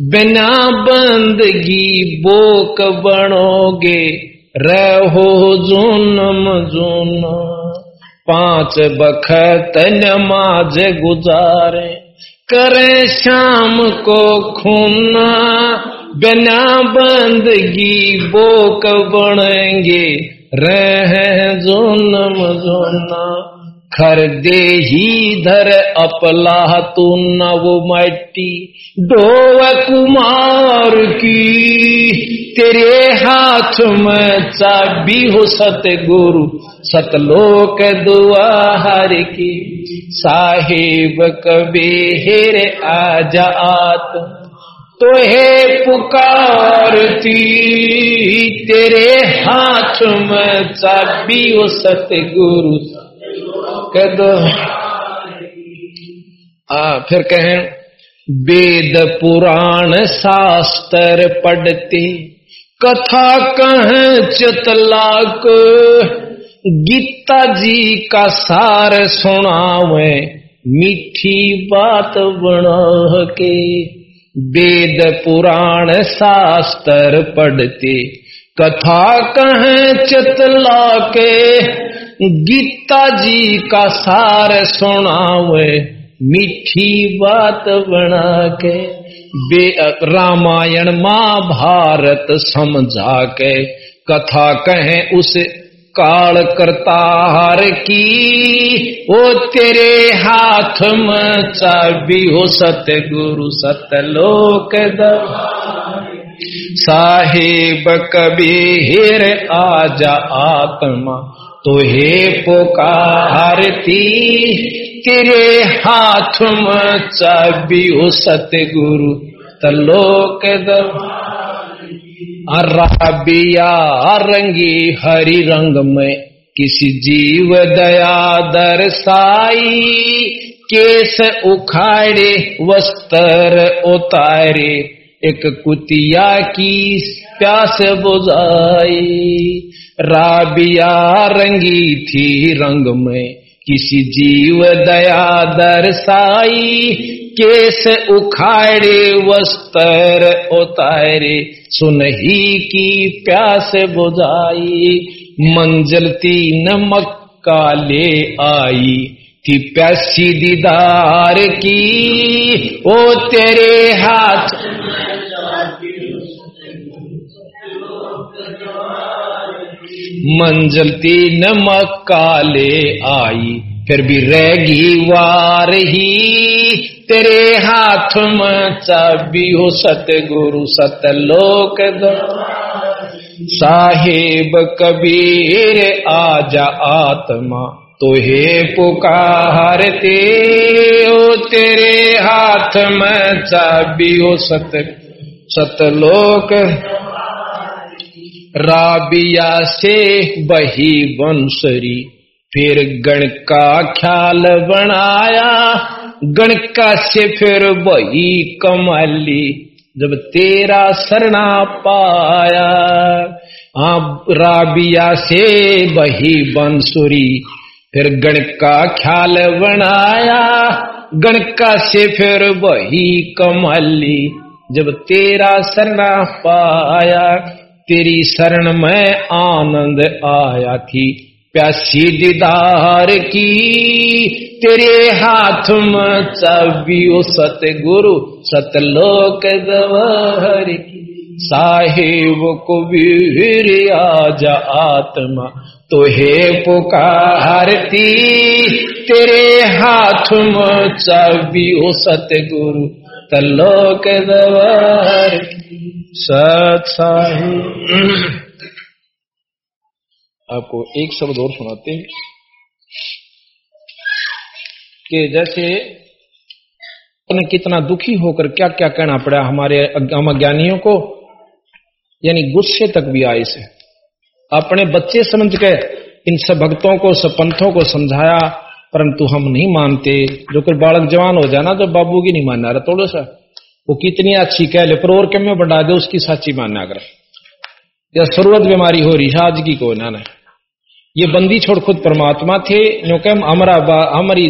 बिना बंदगी बोक बनोगे, रहो जुनम जुन। पाँच बखत नमाज़ गुजारे, करे शाम को खूना, बिना बंदगी बोक बनेंगे। रह जुनम जुना खर दे ही धर अपला तू नव मट्टी। डोव कुमार की, तेरे हाथ में चाबी हो सत गुरु सतलोक दुआ हर की, साहेब साहिब कबीर आजा तो हे पुकारती, तेरे हाथ में चाबी हो सतगुरु। कह दो आ, फिर कहें, वेद पुराण शास्त्र पढ़ते, कथा कह चतलाक गीता जी का सार सुनावे, मीठी बात बना के। वेद पुराण शास्त्र पढ़ते, कथा कह चतला के गीता जी का सार सुनावे, मीठी बात बना के बे, रामायण महाभारत समझा के कथा कहें, उस काल करतार की। वो तेरे हाथ में चाबी हो सतगुरु सतलोक साहेब कभी कबीर आजा आत्मा तो हे पुकारती। तेरे हाथ में चाबी हो सतगुरु तलोक अराबिया रंगी हरि रंग में किसी जीव दया दरसाई, केस उखाड़े, वस्त्र उतारे, एक कुतिया की प्यास बुझाई। राबिया रंगी थी रंग में किसी जीव दया दरसाई केस उखाड़े, वस्त्र उतारे, सुनही की प्यास बुझाई, मंजल नमक मक्का ले आई थी प्यासी दीदार की, ओ तेरे हाथ। मंजिल नमक काले आई फिर भी रहेगी वार ही। तेरे हाथ में चाबी हो सतगुरु सतलोक साहेब कबीर आजा आत्मा तो हे पुकारते ओ तेरे हाथ में चाबी हो सत सतलोक। राबिया से बही बंसरी फिर गण का ख्याल बनाया। गण का से फिर बही कमाली, जब तेरा सरना पाया। हाँ राबिया से बही बंसुरी, फिर गण का ख्याल बनाया। गण का से फिर बही कमाली, जब तेरा सरना पाया। तेरी शरण में आनंद आया थी। प्यासी दीदार की, तेरे हाथ में चाबियो सतगुरु, सतलोक दवर की। साहेब को वीर आजा आत्मा तो हे पुकारती, तेरे हाथ में चाबियो सतगुरु तलोक दवर सत साहिब। आपको एक शब्द और सुनाते हैं। कि जैसे कितना दुखी होकर क्या क्या कहना पड़ा हमारे हम अज्ञानियों को? यानी गुस्से तक भी आए से अपने बच्चे समझ के इन सब भक्तों को, सब पंथों को समझाया, परंतु हम नहीं मानते। जो कोई बालक जवान हो जाना तो बाबू की नहीं मानना। रहा थोड़ा सा। वो कितनी अच्छी कह ले, पर और कम बढ़ा दे, उसकी साची मानना कर या सर्वत बीमारी हो रही, आज की को ना ये बंदी छोड़ खुद परमात्मा थे जो कह हमारा हमारी,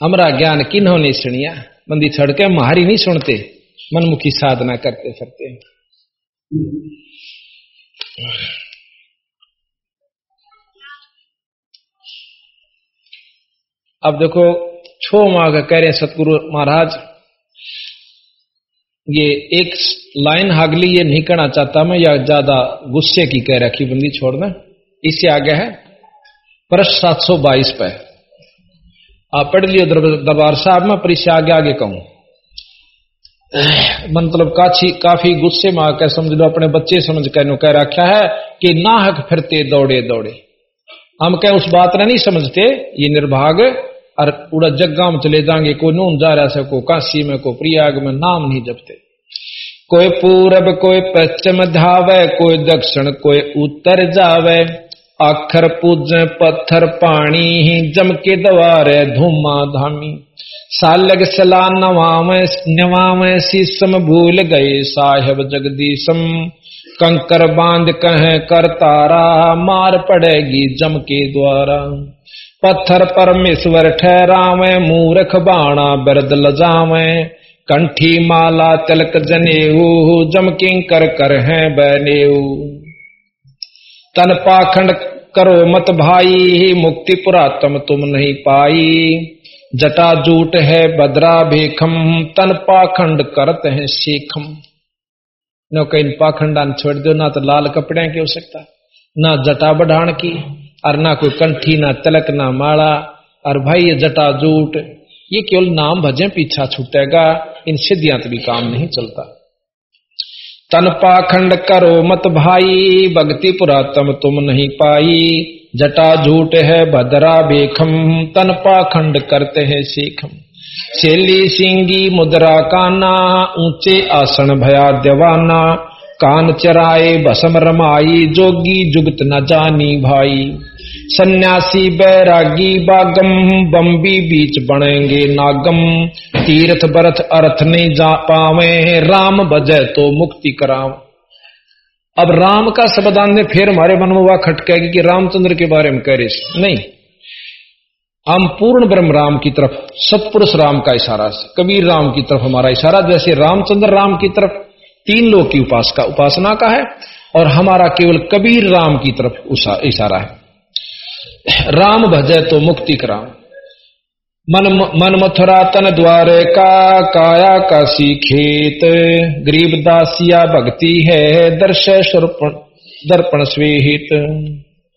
हमारा ज्ञान किन्होंने सुनिया? बंदी छड़ के हमारी नहीं सुनते, मनमुखी साधना करते फिरते अब देखो, छो माह कह रहे सतगुरु महाराज ये एक लाइन हागली ये नहीं करना चाहता मैं, या ज़्यादा गुस्से की कह रखी बंदी छोड़ना। इससे आगे है। प्रश्न सात सौ बाईस पे। आप पढ़ लियो दरबार साहब, में पर इससे आगे आगे कहूँ। मतलब काफ़ी काफ़ी गुस्से में आकर समझ लो, अपने बच्चे समझ कर कह रखा है कि ना हक फिरते, दौड़े दौड़े। हम क्या उस बात ने नहीं समझते? ये निर्भाग और पूरा जगगा में चले जाएँगे, कोई नून जा रहा से को काशी में को प्रयाग में, नाम नहीं जपते। कोई पूरब, कोई पश्चिम धावे, कोई दक्षिण, कोई उत्तर जावे। आखर पूजे, पत्थर पानी ही जम के दवारे, धूमा धामी। सालग सला नवाम नवाम शीसम भूल गए, साहेब जगदीशम। कंकर बाँध कहे, कर तारा, मार पड़ेगी जम के द्वारा। पत्थर परमेश्वर ठहरावे, मूर्ख बाणा बिरद लजावे। कंठी माला तिलक जनेऊ जम किंकर कर है बनेऊ। तन पाखंड करो मत भाई ही मुक्ति पुरातम तुम नहीं पाई। जटा जूट है बदरा भेखम, तन पाखंड करत है शेखम न कहीं पाखंडान छोड़ दो ना तो लाल कपड़े की हो सकता ना जटा बढ़ाण की। और ना कोई कंठी, ना तलक, ना माला और भाई ये जटा जूट, ये केवल नाम भजे पीछा छूटेगा, इन सिद्धियाँ भी काम नहीं चलता। तन पाखंड करो मत भाई, भक्ति पुरातम तुम नहीं पाई, जटा झूठ है भद्रा बेखम, तन पाखंड करते हैं शेखम शेली सिंगी मुद्रा काना ऊँचे आसन भया देवाना, कान चराए भसम रमाई, जोगी जुगत न जानी भाई। सन्यासी बैरागी बागम बम्बी बीच बनेंगे नागम। तीर्थ बरथ अर्थ नहीं जा पावे, राम बजय तो मुक्ति कराव। अब राम का शब्दान ने फिर हमारे मन में वह खटकेगी कि रामचंद्र के बारे में कह रहे नहीं, हम पूर्ण ब्रह्म राम की तरफ़, सतपुरुष राम का इशारा कबीर राम की तरफ़ हमारा इशारा, जैसे रामचंद्र राम की तरफ़ तीन लोग की उपास का उपासना का है, और हमारा केवल कबीर राम की तरफ़ इशारा है। राम भजे तो मुक्ति कराम मन मन मथुरा तन द्वारे का काया का खेत। गरीब दासिया भक्ति है दर्श दर्पण स्वेहित।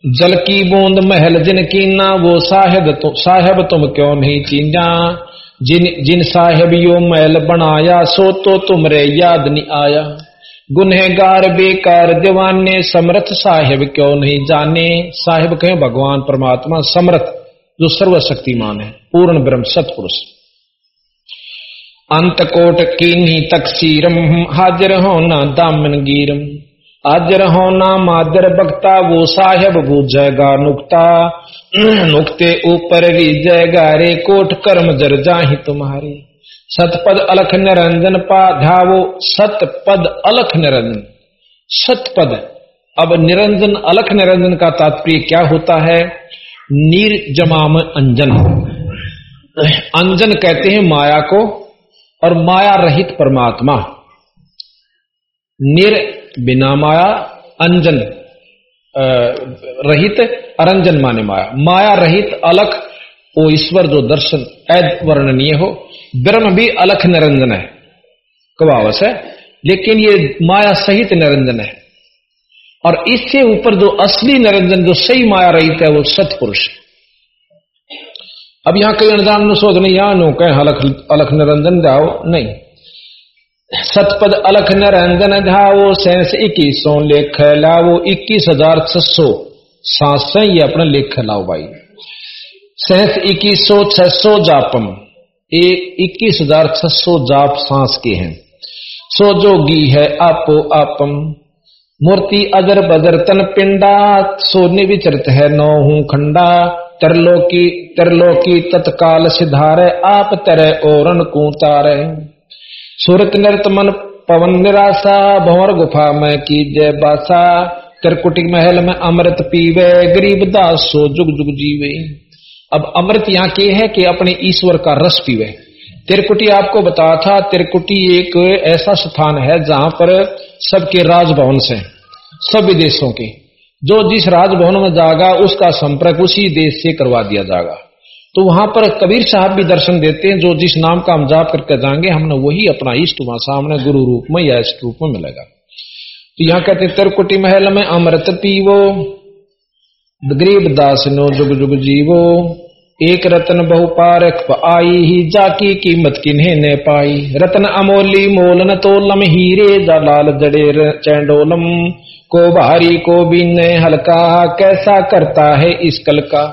जल की बूंद महल जिन की ना, वो साहेब तो साहेब तुम क्यों नहीं चीना जिन जिन साहेब यो मैल बनाया, सो तो तुमरे याद नहीं आया। गुनहगार, बेकार, दीवाने, समर्थ साहेब क्यों नहीं जाने? साहेब कहे, भगवान परमात्मा समर्थ, जो सर्वशक्तिमान है, पूर्ण ब्रह्म सतपुरुष। अंत कोट की तकसीरम हाजिर होना दामन गिरम। हाजिर होना मादर बगता वो साहेब बूझेगा नुकता। नुकते ऊपर रीजेगा रे कोट कर्म जर जाही तुम्हारी। सतपद अलख निरंजन पा ध्यावो सतपद अलख निरंजन। सतपद। अब निरंजन, अलख निरंजन का तात्पर्य क्या होता है? निर्जमाम अंजन। अंजन कहते हैं माया को और माया रहित परमात्मा। निर बिना माया, अंजन रहित अरंजन माने माया। माया रहित अलख वो ईश्वर जो दर्शन, ऐद वर्णनीय हो ब्रह्म भी अलख निरंजन है। कवावस है। लेकिन ये माया सहित निरंजन है। और इससे ऊपर जो असली निरंजन, जो सही माया रहित है, वो सतपुरुष है। अब यहाँ कई अनजान में सोच नहीं, यहाँ नो कह, अलख अलख निरंजन जाओ। नहीं। सतपद अलख निरंजन धावो सैंस इक्कीसों लेख लावो इक्कीस हज़ार छह सौ सांस ये अपना लेख लाओ भाई। सैंस इक्कीस सौ छह सौ जापम। एक इक्कीस हज़ार छह सौ जाप सांस के हैं। सो जोगी है आपो आपम। मूर्ति अदर बदर तन पिंडा। सोने विचरत है नौ हूँ खंडा। तरलोकी तरलोकी तत्काल सिधारे। आप तरह और कूतारे सूरत नृत मन पवन निराशा। भंवर गुफा में की जय बासा। त्रिकुटी महल में अमृत पीवे। गरीब दास सो जुग जुग जीवे। अब अमृत यहाँ के है कि अपने ईश्वर का रस पीवे। तिरकुटी आपको बताया था, तिरकुटी एक ऐसा स्थान है जहाँ पर सबके राजभवन से, सब विदेशों के, जो जिस राजभवन में जाएगा उसका संपर्क उसी देश से करवा दिया जाएगा तो वहाँ पर कबीर साहब भी दर्शन देते हैं, जो जिस नाम का हम जाप करके जाएँगे, हमने वही अपना इष्ट वहाँ सामने गुरु रूप में या इष्ट रूप में मिलेगा। तो यहाँ कहते तिरकुटी महल में अमृत पीवो गरीब दास नो जुग जुग जीवो, एक रतन बहु पारख आई ही, जाकी कीमत किन्हें न पाई। रतन अमोली मोलन तोलम, हीरे लाल जड़े चैंडोलम को भारी को बीन हल्का, कैसा करता है इस कल का?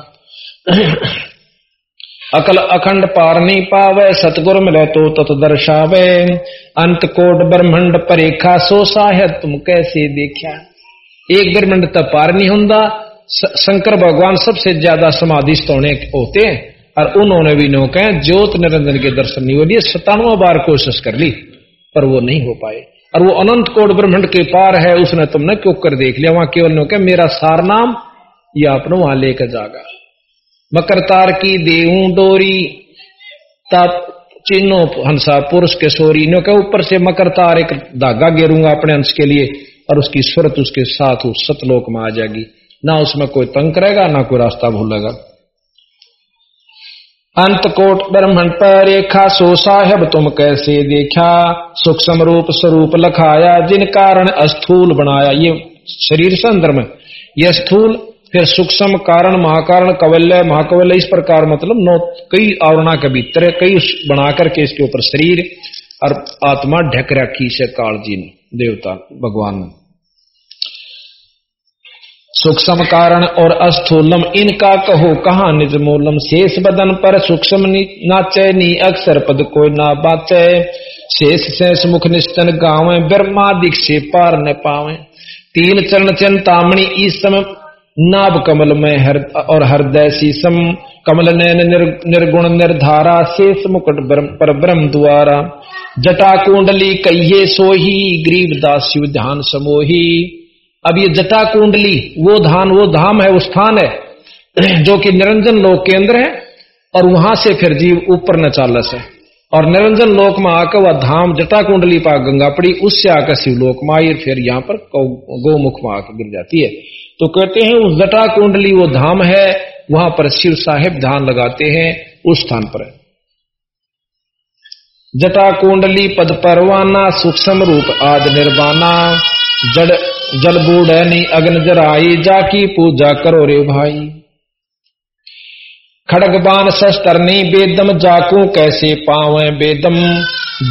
अकल अखंड पार नहीं पावे, सतगुरु मिले तो तत् दर्शावे। अंत कोट ब्रह्मंड परेखा, सो साहे तुम कैसे देखा? एक ब्रह्मंड तक पार नहीं होंगे शंकर भगवान सबसे ज़्यादा समाधिस्थ होने होते हैं और उन्होंने भी नो कहे, ज्योत निरंजन के दर्शन नहीं हो लिए सतानवा बार कोशिश कर ली, पर वो नहीं हो पाए। और वो अनंत कोट ब्रह्मंड के पार है, उसने तुमने क्यों कर देख लिया? वहाँ केवल नो कहे, मेरा सार नाम या अपने वहाँ लेकर जागा। मकर तार की देऊ डोरी ताप चिन्हो हंसा पुरुष के सोरी। नो के ऊपर से मकर तार एक धागा गेरूँगा अपने अंश के लिए, और उसकी सुरत उसके साथ उस सतलोक में आ जाएगी। ना उसमें कोई तंग करेगा, ना कोई रास्ता भूलेगा। अंत कोट ब्रह्मण पर रेखा, सो साहेब तुम कैसे देखा? सूक्ष्म रूप स्वरूप लखाया, जिन कारण अस्थूल बनाया। ये शरीर से अंदर में। यह स्थूल, फिर सूक्ष्म कारण, महाकारण, कवल्य, महाकवल्य, इस प्रकार मतलब नौ, कई आवरणा के भीतर, कई बना करके इसके ऊपर शरीर और आत्मा ढक रखी से काल जी ने, देवता, भगवान ने। सूक्ष्म कारण और अस्थूलम इनका कहो कहा निज मूलम? शेष बदन पर सूक्ष्म नाचे नी अक्षर पद कोई ना बाचे। शेष शेष मुख निस्तन गावे ब्रह्मादिक से पार न पावे। तीन चरण चिंतामणि ईसम नाभ कमल में हर और हृदय शीसम कमल नैन निर, निर्गुण निर्धारा शेष मुकुट पर ब्रह्म द्वारा। जटा कुंडली कहिए सोही ग्रीवदास शिव ध्यान समोही। अब ये जटा कुंडली, वो धान, वो धाम है, वो स्थान है, जो कि निरंजन लोक केंद्र है, और वहाँ से फिर जीव ऊपर न चालस है। और निरंजन लोक में आकर वह धाम, जटा कुंडली पा गंगा पड़ी उससे आकर शिवलोक में आई फिर यहाँ पर गोमुख में आकर गिर जाती है। तो कहते हैं, उस जटा कुंडली, वो धाम है, वहाँ पर शिव साहेब धान लगाते हैं, उस स्थान पर जटा कुंडली पद परवाना सूक्ष्म रूप आदि निर्वाणा, जड़ जल बूढ़ नहीं अग्न जराई, जाकी पूजा करो रे भाई। खड़गबान शस्त्रनी बेदम जाकू कैसे पावे बेदम?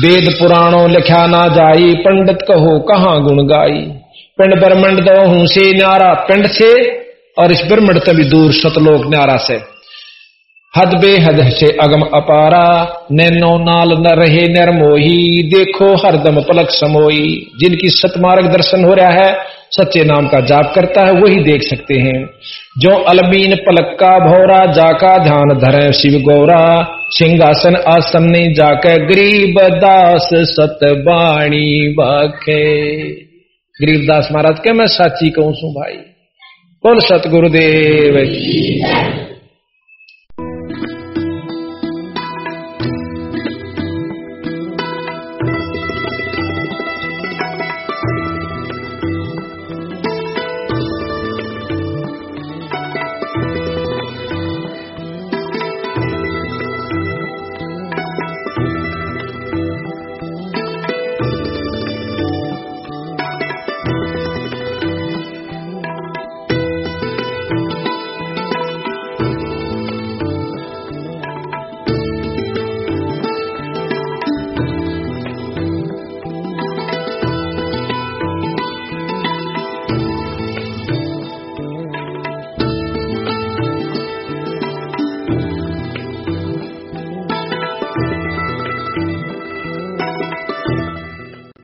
वेद पुराणों लिखा ना जाई, पंडित कहो कहा गुण गाई? पिंड ब्रह्मंड दो हूँ से न्यारा, पिंड से और इस ब्रह्मंड तभी दूर सतलोक न्यारा से। हद बेहद से अगम अपारा, नैनो नाल न रहे निर्मोही देखो हरदम पलक समोई जिनकी सतमार्ग दर्शन हो रहा है, सच्चे नाम का जाप करता है, वही देख सकते हैं। जो अलबीन पलक का भौरा, जाका ध्यान धरे शिव गौरा। सिंहासन आसन ने जाकर गरीब दास सतबाणी बखे। गरीबदास महाराज के मैं साची कहूँ सू भाई? बोल सतगुरुदेव।